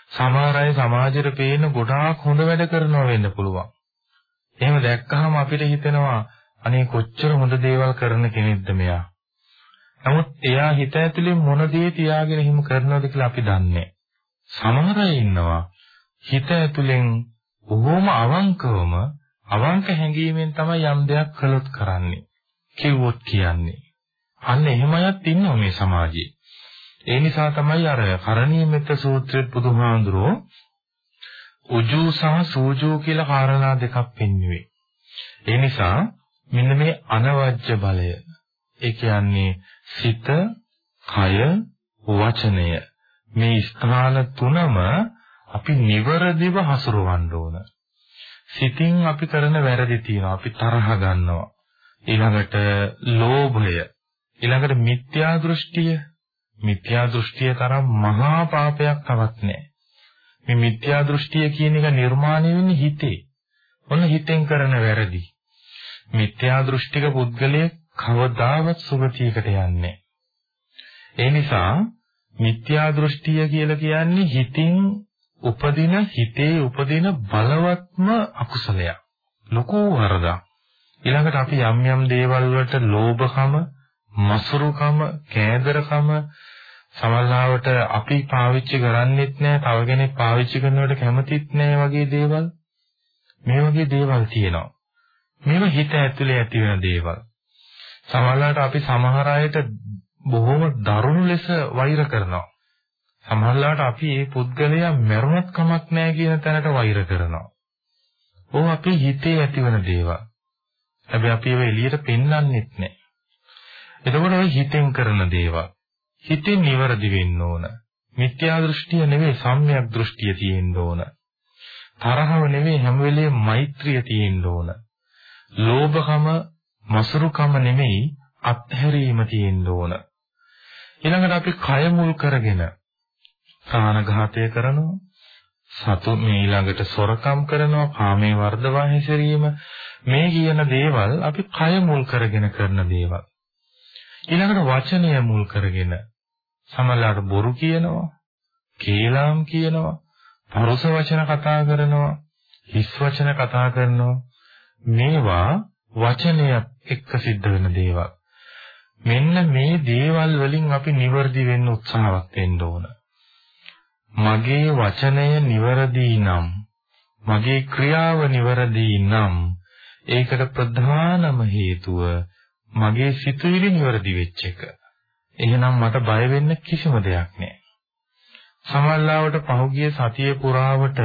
සමහර අය සමාජෙට පේන ගොඩාක් හොඳ වැඩ කරනවා වෙන්න පුළුවන්. එහෙම දැක්කහම අපිට හිතෙනවා අනේ කොච්චර හොඳ දේවල් කරන කෙනෙක්ද මෙයා. නමුත් එයා හිත ඇතුලේ මොන දේ තියාගෙන එහෙම කරනවද කියලා අපි දන්නේ සමහර අය ඉන්නවා හිත ඇතුලෙන් බොහොම අවංකවම අවංක හැඟීමෙන් තමයි යම් දෙයක් කළොත් කරන්නේ. කිව්වොත් කියන්නේ. අන්න එහෙම අයත් ඉන්නවා මේ සමාජයේ. ඒ නිසා තමයි අර කරණීය මෙත්ත සූත්‍රයේ බුදුහාඳුරෝ උජු සහ සූජු කියලා කාරණා දෙකක් පෙන්වුවේ. ඒ නිසා මෙන්න මේ අනවජ්‍ය බලය ඒ කියන්නේ සිත, කය, වචනය මේ ස්ථාන තුනම අපි නිවරදිව හසුරවන්න ඕන. සිතින් අපි කරන වැරදි තියෙනවා. අපි තරහ ගන්නවා. ඊළඟට ලෝභය ඊළඟට මිත්‍යා දෘෂ්ටිය. මිත්‍යා දෘෂ්ටිය තරම් මහා පාපයක් තවත් නැහැ මේ මිත්‍යා දෘෂ්ටිය කියන එක නිර්මාණය වෙන්නේ හිතේ. ඔන්න හිතෙන් කරන වැරදි. මිත්‍යා දෘෂ්ටික පුද්ගලයෙක් කවදාවත් සුගතියකට යන්නේ ඒ නිසා මිත්‍යා දෘෂ්ටිය කියලා කියන්නේ හිතින් උපදින හිතේ උපදින බලවත්ම අකුසලයක්. ලොකු වරදක්. ඊළඟට අපි යම් යම් දේවල් වලට ලෝභකම, මසුරුකම, කෑදරකම සමහරවට අපි පාවිච්චි කරන්නේත් නැහැ, තව කෙනෙක් පාවිච්චි කරනවට කැමතිත් නැහැ වගේ දේවල්. මේ වගේ දේවල් තියෙනවා. මේවා හිත ඇතුලේ ඇති වෙන දේවල්. සමහරවිට අපි සමහර අයට බොහොම දරුණු ලෙස වෛර කරනවා. සමහරවිට අපි මේ පුද්ගලයා මරුණත් කමක් නැහැ කියන තැනට වෛර කරනවා. ඕවා අපේ හිතේ ඇතිවන දේවල්. හැබැයි අපි ඒව එළියට පෙන්වන්නෙත් නැහැ. එතකොට ඔය හිතෙන් කරන දේවල් හිතෙන් නිවැරදි වෙන්න ඕන. මිත්‍යා දෘෂ්ටිය නෙවෙයි සම්‍යක් දෘෂ්ටිය තියෙන්න ඕන. තරහව නෙවෙයි හැම වෙලේම මෛත්‍රිය තියෙන්න ඕන. ලෝභකම, මසුරුකම නෙවෙයි අත්හැරීම තියෙන්න ඕන. ඊළඟට අපි කය මුල් කරගෙන ප්‍රාණඝාතය කරනවා. සතු මේ ඊළඟට සොරකම් කරනවා, කාමයේ වර්ධවා හැසිරීම මේ කියන දේවල් අපි කය මුල් කරගෙන කරන දේවල්. ඊළඟට වචනය මුල් කරගෙන සමහරවිට බොරු කියනවා, කේලම් කියනවා, පරුස වචන කතා කරනවා, හිස් වචන කතා කරනවා. මේවා වචනය එක්ක සිද්ධ වෙන දේවල්. මෙන්න මේ දේවල් වලින් අපි නිවර්දි වෙන්න උත්සාහවත් වෙන්න ඕන. මගේ වචනය නිවැරදි නම් මගේ ක්‍රියාව නිවැරදි නම් ඒකට ප්‍රධානම හේතුව මගේ සිතුවිලි නිවැරදි වෙච්ච එක. එහෙනම් මට බය වෙන්න කිසිම දෙයක් නැහැ. සමහරවිට පහුගිය සතිය පුරාවට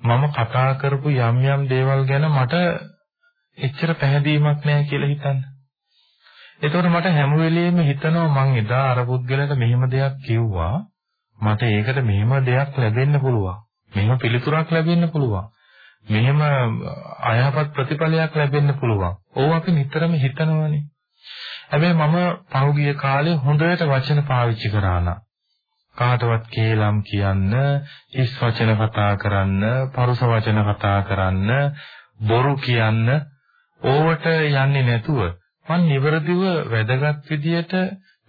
මම කතා කරපු යම් යම් දේවල් ගැන මට එච්චර පැහැදීමක් නැහැ කියලා හිතන්න. එතකොට මට හැම වෙලෙම හිතනවා මං එදා අර පුද්ගලයාට මෙහෙම දෙයක් කිව්වා මට ඒකට මෙහෙම දෙයක් ලැබෙන්න පුළුවන්. මෙහෙම පිළිතුරක් ලැබෙන්න පුළුවන්. මෙහෙම අයහපත් ප්‍රතිඵලයක් ලැබෙන්න පුළුවන්. ඕව අපි නිතරම හිතනවානේ. හැබැයි මම පහුගිය කාලේ හොඳට වචන පාවිච්චි කරා නා. කාටවත් කේලම් කියන්න, හිස් වචන කතා කරන්න, පරුස වචන කතා කරන්න, බොරු කියන්න ඕවට යන්නේ නැතුව මම නිවැරදිව වැදගත් විදියට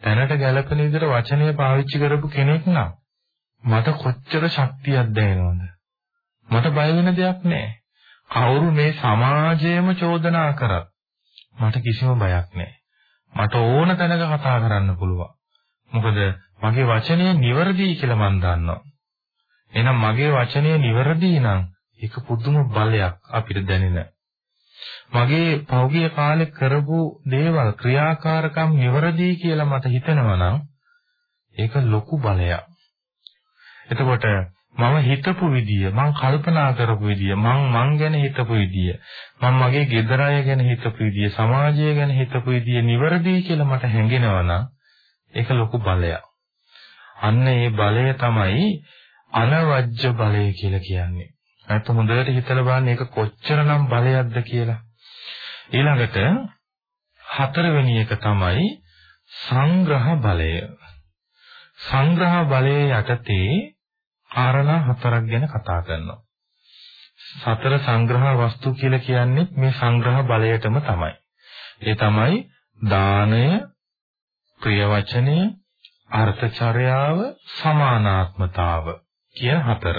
දැනට ගැළපෙන විදිහට වචනය පාවිච්චි කරපු කෙනෙක් නම් මට කොච්චර ශක්තියක් දැනෙනවද මට බය වෙන දෙයක් නැහැ කවුරු මේ සමාජයේම චෝදනා කරත් මට කිසිම බයක් නැහැ මට ඕන තැනක කතා කරන්න පුළුවන්. මොකද මගේ වචනය නිවැරදි කියලා මම දන්නවා. එහෙනම් මගේ වචනය නිවැරදි නම් ඒක පුදුම බලයක් අපිට දැනෙන. මගේ පෞගිය කාලේ කරපු දේවල් ක්‍රියාකාරකම් නිවැරදි කියලා මට හිතෙනවා නම් ඒක ලොකු බලයක්. එතකොට මම හිතපු විදිය, මම කල්පනා කරපු විදිය, මම මං ගැන හිතපු විදිය, මම මගේ ගෙදර අය ගැන හිතපු විදිය, සමාජය ගැන හිතපු විදිය නිවැරදි කියලා මට හැඟෙනවා නම් ඒක ලොකු බලයක්. අන්න ඒ බලය තමයි අනවජ්‍ය බලය කියලා කියන්නේ. නැත්නම් හොඳට හිතලා බලන්න ඒක කොච්චරනම් බලයක්ද කියලා. ඊළඟට හතරවෙනි එක තමයි සංග්‍රහ බලය. සංග්‍රහ බලයේ යටතේ කාරණා හතරක් ගැන කතා කරනවා. සතර සංග්‍රහ වස්තු කියලා කියන්නේ මේ සංග්‍රහ බලයටම තමයි. ඒ තමයි දානය, ප්‍රිය වචනය, අර්ථචර්යාව, සමානාත්මතාව කියන හතර.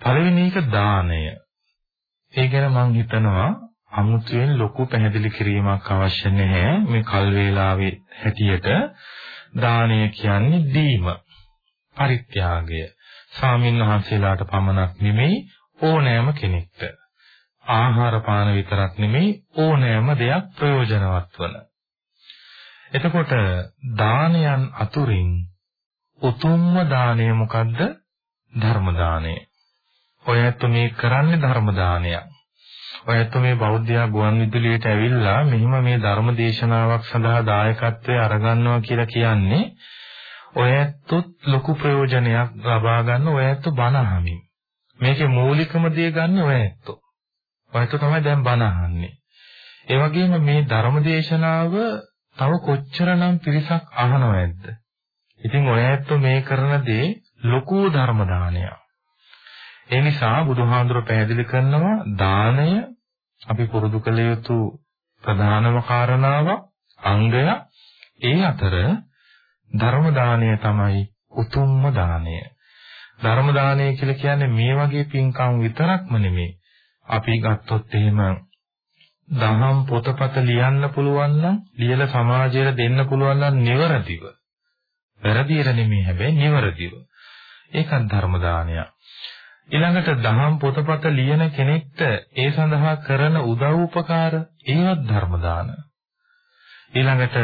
පළවෙනි එක දානය. ඒ ගැන මම හිතනවා අමුතුවෙන් ලොකු පැහැදිලි කිරීමක් අවශ්‍ය නැහැ මේ කල් වේලාවේ හැටියට දානය කියන්නේ දීම පරිත්‍යාගය. ස්වාමීන් වහන්සේලාට පමණක් නෙමෙයි ඕනෑම කෙනෙක්ට. ආහාර පාන විතරක් නෙමෙයි ඕනෑම දෙයක් ප්‍රයෝජනවත් වන. එතකොට දානයන් අතුරින් උතුම්ම දාණය මොකද්ද? ධර්ම දාණය ඔයත් මේ කරන්නේ ධර්ම දානයක්. ඔයත් මේ බෞද්ධයා ගුවන් විදුලියට ඇවිල්ලා මෙහිම මේ ධර්ම දේශනාවක් සඳහා දායකත්වයේ අරගන්නවා කියලා කියන්නේ ඔයත්තුත් ලොකු ප්‍රයෝජනයක් ලබා ගන්න ඔයත්තු බණ අහමින්. මේකේ මූලිකම දේ ගන්න ඔයත්තු. ඔයත්තු තමයි දැන් බණ අහන්නේ. ඒ වගේම මේ ධර්ම දේශනාව තව කොච්චරනම් පිරිසක් අහනවද? ඉතින් ඔයත්තු මේ කරන දේ ලොකු ධර්ම දානයක්. ඒ නිසා බුදුහාඳුර පැහැදිලි කරනවා දානය අපි පුරුදු කළ යුතු ප්‍රධානම කාරණාවක් අංගය ඒ අතර ධර්ම දානය තමයි උතුම්ම දානය. ධර්ම දානය කියලා කියන්නේ මේ වගේ පින්කම් විතරක්ම නෙමෙයි. අපි ගත්තොත් එහෙම දහම් පොතපත ලියන්න පුළුවන් නම් ලියලා සමාජයට දෙන්න පුළුවන් නම් නිවරදිව. වැරදියට නෙමෙයි හැබැයි නිවරදිව. ඒකත් ධර්ම දානයක්. ඊළඟට දහම් පොතපත ලියන කෙනෙක්ට ඒ සඳහා කරන උදව් උපකාර ඒවත් ධර්ම දාන. ඊළඟට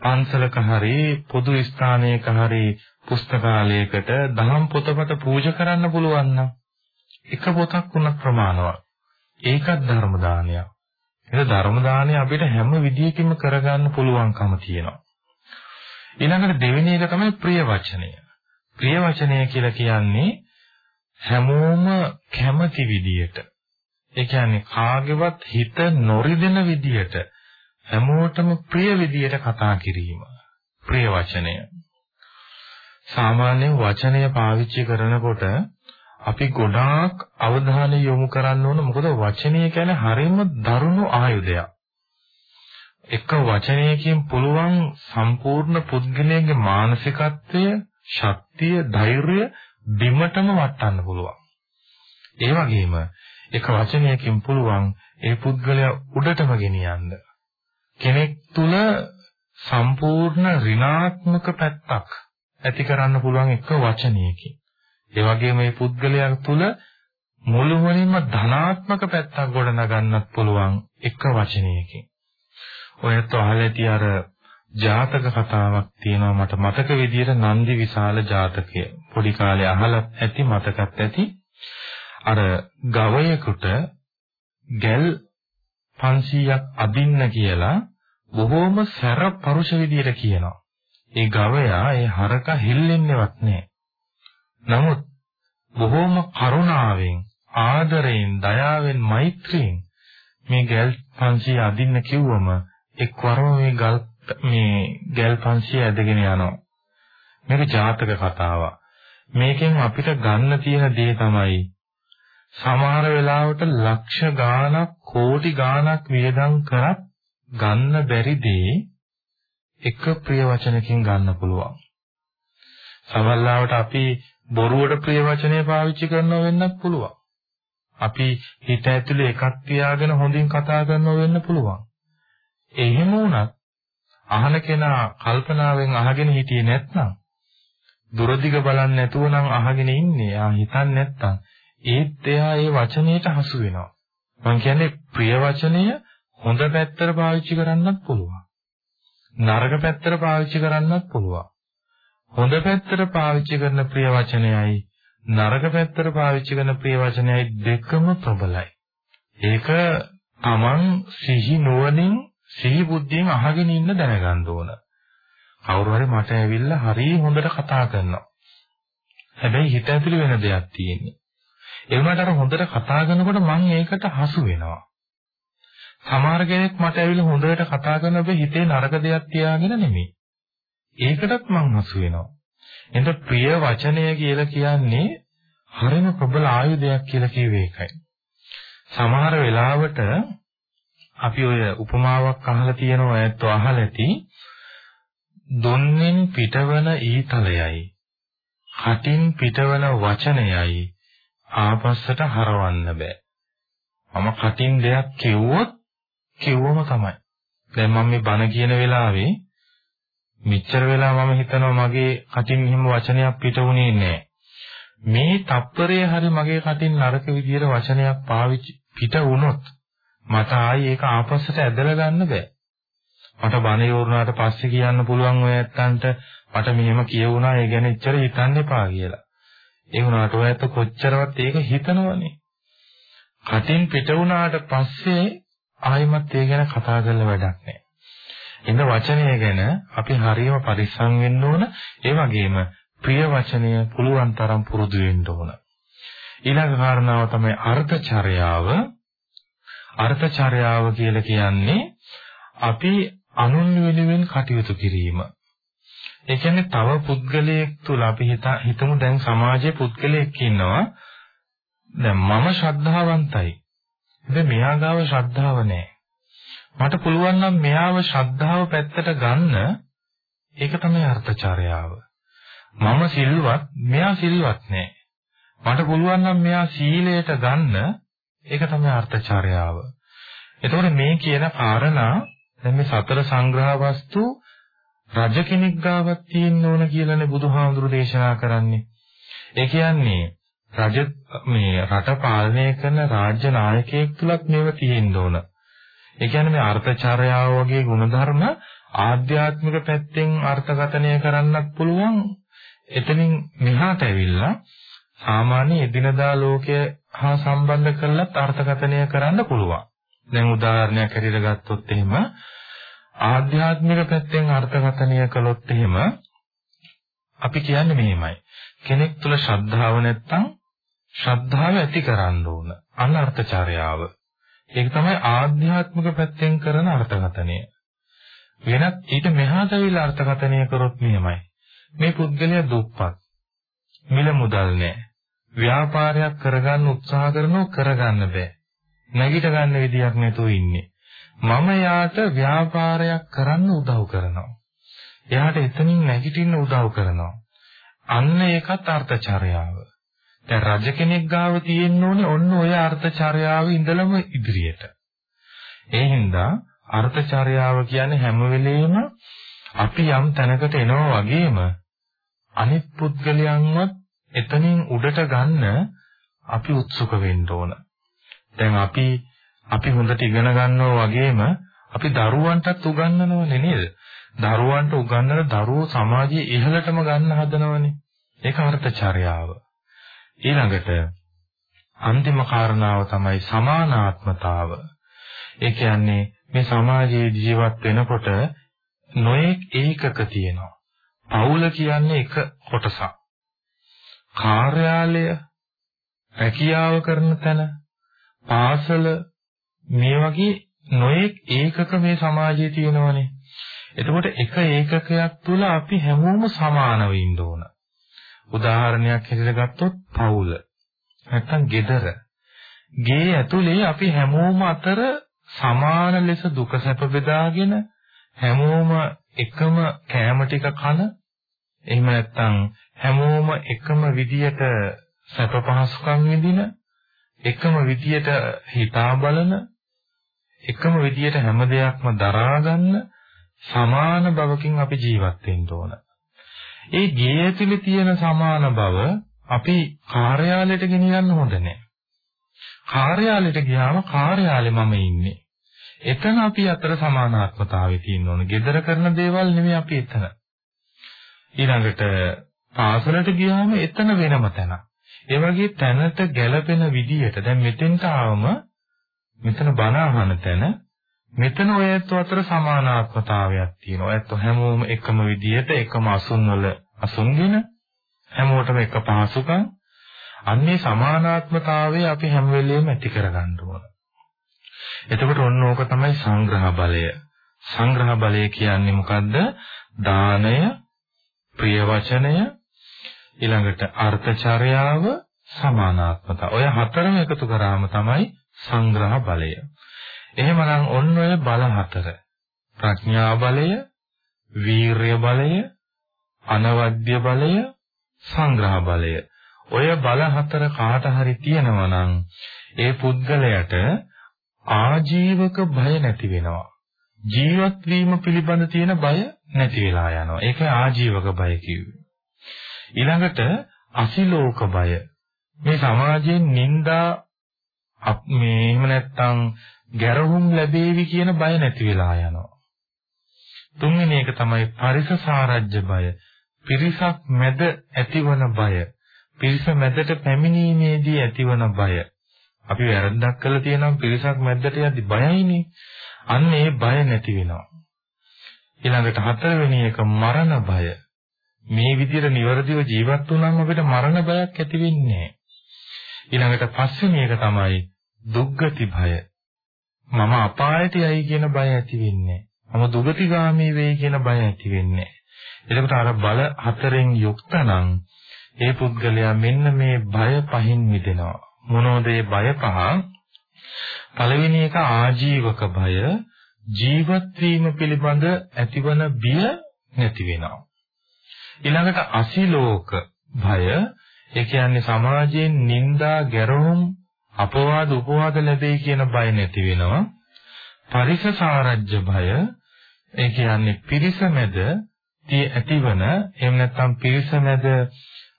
පන්සලක හරි පොදු ස්ථානයක හරි පුස්තකාලයකට දහම් පොතපත පූජා කරන්න පුළුවන් නම් එක පොතක් වුණත් ප්‍රමාණවත්. ඒකත් ධර්ම දානයක්. ඒක ධර්ම දානය අපිට හැම විදියකින්ම කරගන්න පුළුවන්කම තියෙනවා. ඊළඟට දෙවෙනි එක තමයි ප්‍රිය වචනය. ප්‍රිය වචනය කියලා කියන්නේ හැමෝම කැමති විදියට ඒ කියන්නේ කාගේවත් හිත නොරිදෙන විදියට හැමෝටම ප්‍රිය විදියට කතා කිරීම ප්‍රිය වචනය සාමාන්‍ය වචනය පාවිච්චි කරනකොට අපි ගොඩාක් අවධානය යොමු කරන්න ඕන මොකද වචනය කියන්නේ හරිම දරුණු ආයුධයක් එක වචනයකින් පුළුවන් සම්පූර්ණ පුද්ගලයාගේ මානසිකත්වය, ශක්තිය, ධෛර්යය බිමටම වටන්න පුළුවන්. ඒ වගේම එක වචනයකින් පුළුවන් ඒ පුද්ගලයා උඩටම ගෙනියන්න. කෙනෙක් තුල සම්පූර්ණ ඍණාත්මක පැත්තක් ඇති කරන්න පුළුවන් එක වචනයකින්. ඒ වගේම මේ පුද්ගලයා තුල මුළුමනින්ම ධනාත්මක පැත්තක් ගොඩනගන්නත් පුළුවන් එක වචනයකින්. ඔයත් අහලා ඇති අර ජාතක කතාවක් තියෙනවා මට මතක විදියට නන්දි විශාල ජාතකය. පොඩි කාලේ අහලත් ඇති මතකත් ඇති. අර ගවයෙකුට ගැල් 500ක් අදින්න කියලා බොහෝම සැර පරුෂ විදියට කියනවා. ඒ ගවයා ඒ හරක හිල්ලෙන්නේවත් නැහැ. නමුත් බොහෝම කරුණාවෙන්, ආදරයෙන්, දයාවෙන්, මෛත්‍රියෙන් මේ ගැල් 500 අදින්න කිව්වම එක්වරම මේ ගල් මේ ගැල් 500 ඇදගෙන යනවා. මේක ජාතක කතාවක්. මේකෙන් අපිට ගන්න තියෙන දේ තමයි සමහර වෙලාවට ලක්ෂ ගාණක් කෝටි ගාණක් වියදම් කරත් ගන්න බැරි දේ එක ප්‍රිය වචනකින් ගන්න පුළුවන්. සමහරවිට අපි බොරුවට ප්‍රිය වචනේ පාවිච්චි කරනව වෙන්නත් පුළුවන්. අපි හිත ඇතුලේ එකක් තියාගෙන හොඳින් කතා කරනව වෙන්න පුළුවන්. එහෙම වුණත් අහන කෙනා කල්පනාවෙන් අහගෙන හිටියේ නැත්නම් දුරදිග බලන්නේ නැතුව නම් අහගෙන ඉන්නේ. ආ හිතන්නේ නැත්නම් ඒත් එයා ඒ වචනයට හසු වෙනවා. මම කියන්නේ ප්‍රිය වචනය හොඳ පැත්තට පාවිච්චි කරන්නත් පුළුවන්. නරක පැත්තට පාවිච්චි කරන්නත් පුළුවන්. හොඳ පැත්තට පාවිච්චි කරන ප්‍රිය වචනයයි නරක පැත්තට පාවිච්චි කරන ප්‍රිය වචනයයි දෙකම ප්‍රබලයි. ඒක Taman සිහි නුවණින් සිහි බුද්ධියෙන් අහගෙන ඉන්න දැනගන්න ඕන. කවුරු හරි මට ඇවිල්ලා හරි හොඳට කතා කරනවා. හැබැයි හිත ඇතුලේ වෙන දෙයක් තියෙන්නේ. ඒ වුණාට අර හොඳට කතා කරනකොට මම ඒකට හසු වෙනවා. සමහර කෙනෙක් මට ඇවිල්ලා හොඳට කතා කරන බෑ හිතේ නරක දෙයක් තියාගෙන නෙමෙයි. ඒකටත් මං හසු වෙනවා. එතකොට ප්‍රිය වචනය කියලා කියන්නේ හරිම ප්‍රබල ආයුධයක් කියලා කියවේ ඒකයි. සමහර වෙලාවට අපි ඔය උපමාවක් අහලා තියෙනවා ඇත්ත අහලා ඇති. දොන්නෙන් පිටවන ඊතලයයි කටින් පිටවන වචනයයි ආපස්සට හරවන්න බෑ. මම කටින් දෙයක් කිව්වොත් කිව්වම තමයි. දැන් මම මේ බණ කියන වෙලාවේ මෙච්චර වෙලා මම හිතනවා මගේ කටින් එහෙම වචනයක් පිට වුණේ නැහැ. මේ තප්පරය හරි මගේ කටින් නරක විදියට වචනයක් පාවිච්චි පිට වුණොත් මට ආයි ඒක ආපස්සට ඇදලා ගන්න බෑ. මට බණ යෝරුනාට පස්සේ කියන්න පුළුවන් ඔය ඇත්තන්ට මට මෙහෙම කියවුණා ඒ ගැන එච්චර හිතන්න එපා කියලා. ඒ වුණාට ඔයත් කොච්චරවත් ඒක හිතනවනේ. කටින් පිට වුණාට පස්සේ ආයිමත් ඒ ගැන කතා කරලා වැඩක් නැහැ. එන්න වචනය ගැන අපි හරියම පරිස්සම් වෙන්න ඕන. ඒ වගේම ප්‍රිය වචනය පුළුවන් තරම් පුරුදු වෙන්න ඕන. ඊළඟ කාරණාව තමයි අර්ථචර්යාව. අර්ථචර්යාව කියලා කියන්නේ අපි අනුන් වෙනුවෙන් කටයුතු කිරීම. ඒ කියන්නේ තව පුද්ගලයෙක් තුල අපි හිතමු දැන් සමාජයේ පුද්ගලයෙක් ඉන්නවා. දැන් මම ශ්‍රද්ධාවන්තයි. හැබැයි මෙයා ගාව ශ්‍රද්ධාව නැහැ. මට පුළුවන් නම් මෙයාව ශ්‍රද්ධාව පැත්තට ගන්න ඒක තමයි අර්ථචාරයාව. මම සිල්වත්, මෙයා සිල්වත් නැහැ. මට පුළුවන් නම් මෙයා සීලයට ගන්න ඒක තමයි අර්ථචාරයාව. එතකොට මේ කියන කාරණා දැන් මේ සතර සංග්‍රහ වස්තු රජ කෙනෙක් ගාවත් තියෙන්න ඕන කියලානේ බුදුහාමුදුරු දේශනා කරන්නේ. ඒ කියන්නේ රජ මේ රට පාලනය කරන රාජ්‍ය නායකයෙක් තුලත් මේව තියෙන්න ඕන. ඒ කියන්නේ මේ අර්ථචාරයාව වගේ ಗುಣධර්ම ආධ්‍යාත්මික පැත්තෙන් අර්ථකථනය කරන්නත් පුළුවන්. එතනින් මෙහාට ඇවිල්ලා සාමාන්‍ය එදිනදා ලෝකය හා සම්බන්ධ කරලත් අර්ථකථනය කරන්න පුළුවන්. දැන් උදාහරණයක් හැටියට ගත්තොත් එහෙම ආධ්‍යාත්මික පැත්තෙන් අර්ථකථනය කළොත් එහෙම අපි කියන්නේ මෙහෙමයි. කෙනෙක් තුල ශ්‍රද්ධාව නැත්තම් ශ්‍රද්ධාව ඇති කරන්න ඕන. අනර්ථචාරයාව. ඒක තමයි ආධ්‍යාත්මික පැත්තෙන් කරන අර්ථකථනය. වෙනත් ඊට මෙහාට ඇවිල්ලා අර්ථකථනය කරොත් මෙහෙමයි. මේ පුද්ගලයා දුප්පත්. මිල මුදල් නැහැ. ව්‍යාපාරයක් කරගන්න උත්සාහ කරනව කරගන්න බෑ. නැගිට ගන්න විදියක් නැතුව ඉන්නේ. මම යාට ව්‍යාපාරයක් කරන්න උදව් කරනවා. එයාට එතනින් නැගිටින්න උදව් කරනවා. අන්න ඒකත් අර්ථචර්යාව. දැන් රජ කෙනෙක් ගාව තියෙන්න ඕනේ ඔන්න ඔය අර්ථචර්යාව ඉඳලම ඉදිරියට. ඒ හින්දා අර්ථචර්යාව කියන්නේ හැම වෙලෙම අපි යම් තැනකට එනවා වගේම අනිත් පුද්ගලයන්වත් එතනින් උඩට ගන්න අපි උත්සුක වෙන්න ඕන. දැන් අපි අපි හොඳට ඉගෙන ගන්නවා වගේම අපි දරුවන්ටත් උගන්වනවනේ නේද? දරුවන්ට උගන්වන දරුවෝ සමාජයේ ඉහළටම ගන්න හදනවනේ. ඒක අර්ථචර්යාව. ඊළඟට අන්තිම කාරණාව තමයි සමානාත්මතාව. ඒ කියන්නේ මේ සමාජයේ ජීවත් වෙනකොට නොඑක් ඒකක තියෙනවා. පවුල කියන්නේ එක කොටසක්. කාර්යාලය, රැකියාව කරන තැන, පාසල මේ වගේ නොඑක් ඒකක මේ සමාජයේ තියෙනවනේ. එතකොට එක ඒකකයක් තුල අපි හැමෝම සමානව ඉන්න ඕන. උදාහරණයක් හැටියට ගත්තොත් පවුල. නැත්තම් ගෙදර. ගේ ඇතුලේ අපි හැමෝම අතර සමාන ලෙස දුක සැප බෙදාගෙන හැමෝම එකම කෑම ටික කන එහෙම නැත්නම් හැමෝම එකම විදියට සැප පහසුකම් විඳින එකම විදියට හිතා බලන එකම විදියට හැම දෙයක්ම දරා ගන්න සමාන බවකින් අපි ජීවත් වෙන්න ඕන. ඒ ගේ ඇතුලේ තියෙන සමාන බව අපි කාර්යාලයට ගෙනියන්න හොඳ නැහැ. කාර්යාලයට ගියාම කාර්යාලේ මම ඉන්නේ. එතන අපි අතර සමානාත්මතාවය තියෙන්න ඕන. gedara කරන දේවල් නෙමෙයි අපි එතන. ඊළඟට පාසලට ගියාම එතන වෙනම තැන. ඒ වගේ තැනට ගැළපෙන විදියට දැන් මෙතෙන්ට ආවම මෙතන බණ අහන තැන මෙතන ඔය ඇත්ත අතර සමානාත්මතාවයක් තියෙනවා. ඇත්ත හැමෝම එකම විදියට එකම අසුන්වල අසුන්ගෙන හැමෝටම එක පහසුකම් අන්නේ සමානාත්මතාවය අපි හැම වෙලෙම ඇති කරගන්න ඕන. එතකොට ඔන්න ඕක තමයි සංග්‍රහ බලය. සංග්‍රහ බලය කියන්නේ මොකද්ද? දානය, ප්‍රිය වචනය, ඊළඟට අර්ථචර්යාව, සමානාත්මතාව. ඔය හතරම එකතු කරාම තමයි සංග්‍රහ බලය. එහෙමනම් ඔන්න ඔය බල හතර. ප්‍රඥා බලය, වීරය බලය, අනවද්‍ය බලය, සංග්‍රහ බලය. ඔය බල හතර කාට හරි තියෙනවා නම් ඒ පුද්ගලයාට ආජීවක බය නැති වෙනවා. ජීවත් වීම පිළිබඳ තියෙන බය නැති වෙලා යනවා. ඒක ආජීවක බය කිව්වේ. ඊළඟට අසිලෝක බය. මේ සමාජයෙන් නිന്ദා මේ එහෙම නැත්තම් ගැරහුම් ලැබේවි කියන බය නැති වෙලා යනවා. තුන්වෙනි එක තමයි පරිසසාරජ්‍ය බය. පිරිසක් මැද ඇතිවන බය. පිරිස මැදට පැමිණීමේදී ඇතිවන බය. අපි වැරද්දක් කළා තියෙනම් පිරිසක් මැද්දට යද්දි බයයිනේ. අන්න ඒ බය නැති වෙනවා. ඊළඟට හතරවෙනි එක මරණ බය. මේ විදිහට නිවැරදිව ජීවත් වුණාම අපිට මරණ බයක් ඇති වෙන්නේ ඊළඟට පස්වෙනි එක තමයි දුක්ගති භය. මම අපායට යයි කියන බය ඇති වෙන්නේ. මම දුගතිගාමී වෙයි කියන බය ඇති වෙන්නේ. එතකොට අර බල හතරෙන් යුක්ත නම් ඒ පුද්ගලයා මෙන්න මේ බය පහින් මිදෙනවා. මොනෝද ඒ බය පහ? පළවෙනි එක ආජීවක බය ජීවත් වීම පිළිබඳ ඇතිවන බිය නැති වෙනවා. ඊළඟට අසිලෝක භය ඒ කියන්නේ සමාජයෙන් නිന്ദා ගැරහුම් අපවාද උපවාද ලැබෙයි කියන බය නැති වෙනවා. පරිසසාරජ්‍ය භය ඒ කියන්නේ පිරිසමෙද ඇතිවන එහෙම නැත්නම් පිරිසමෙද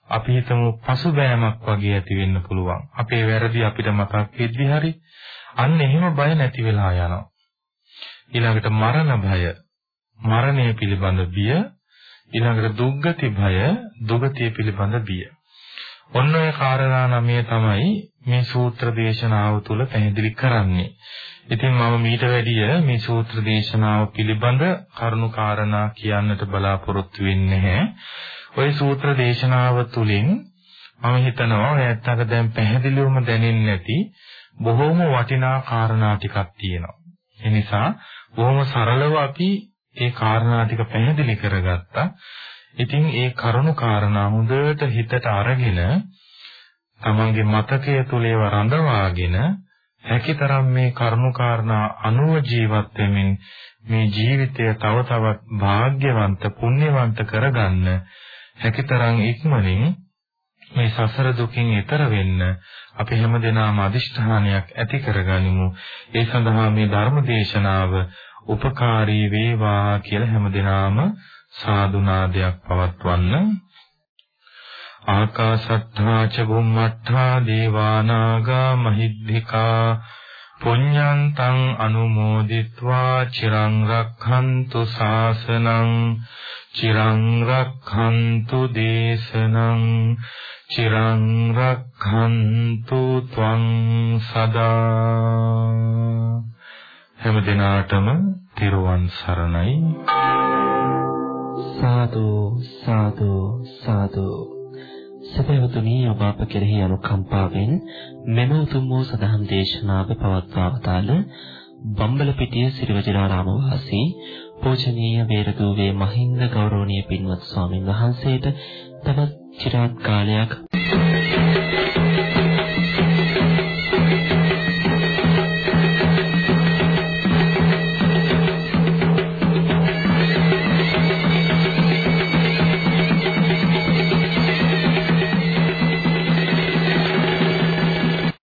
අපි හිතමු පසුබෑමක් වගේ ඇති වෙන්න පුළුවන්. අපේ වැරදි අපිට මතක් වෙද්දි හරි අන්න එහෙම බය නැති වෙලා යනවා. ඊළඟට මරණ භය, මරණය පිළිබඳ බිය, ඊළඟට දුක්ගති භය, දුගතිය පිළිබඳ බිය. ඔන්න ඔය කාරණා නමය තමයි මේ සූත්‍ර දේශනාව තුළ පැහැදිලි කරන්නේ. ඉතින් මම මීට වැඩිය මේ සූත්‍ර දේශනාව පිළිබඳ කරුණු කාරණා කියන්නට බලාපොරොත්තු වෙන්නේ නැහැ. ওই සූත්‍ර දේශනාව තුළින් මම හිතනවා ඇත්තට දැන් පැහැදිලිවම දැනෙන්නේ නැති බොහෝම වටිනා කාරණා ටිකක් තියෙනවා. ඒ නිසා බොහොම සරලව අපි ඒ කාරණා ටික පැහැදිලි කරගත්තා. ඉතින් ඒ කරුණු කාරණා හොඳට හිතට අරගෙන තමන්ගේ මතකය තුල ඒවා රඳවාගෙන හැකිතරම් මේ කරුණාකාරණා අනුව ජීවත් වෙමින් මේ ජීවිතය තව තවත් වාග්යවන්ත පුණ්‍යවන්ත කරගන්න හැකිතරම් ඉක්මනින් මේ සසර දුකින් එතර වෙන්න අපි හැමදෙනාම අදිෂ්ඨානයක් ඇති කරගනිමු. ඒ සඳහා මේ ධර්ම දේශනාව උපකාරී වේවා කියලා හැමදෙනාම සාදුනාදයක් පවත්වන්න. ආකාශත්තා ච බුම්මත්තා දේවානාගා මහිද්దికා පුඤ්ඤන්තං අනුමෝදිත්වා චිරං රක්ඛන්තු ශාසනං චිරං රක්ඛන්තු දේශනං චිරං රක්ඛන්තු ත්වං සදා හැම දිනාටම තිරුවන් සරණයි සාදු සාදු සාදු. සදහතුනි ඔබ අප කෙරෙහි අනුකම්පාවෙන් මෙම උතුම් වූ සදහම් දේශනාව පවත්වාවතාල බම්බලපිටිය සිරිවජිරාරාම වාසී පූජනීය වේරදූවේ මහින්ද ගෞරවනීය පින්වත් ස්වාමින් වහන්සේට තවත් চিරාත් කාලයක්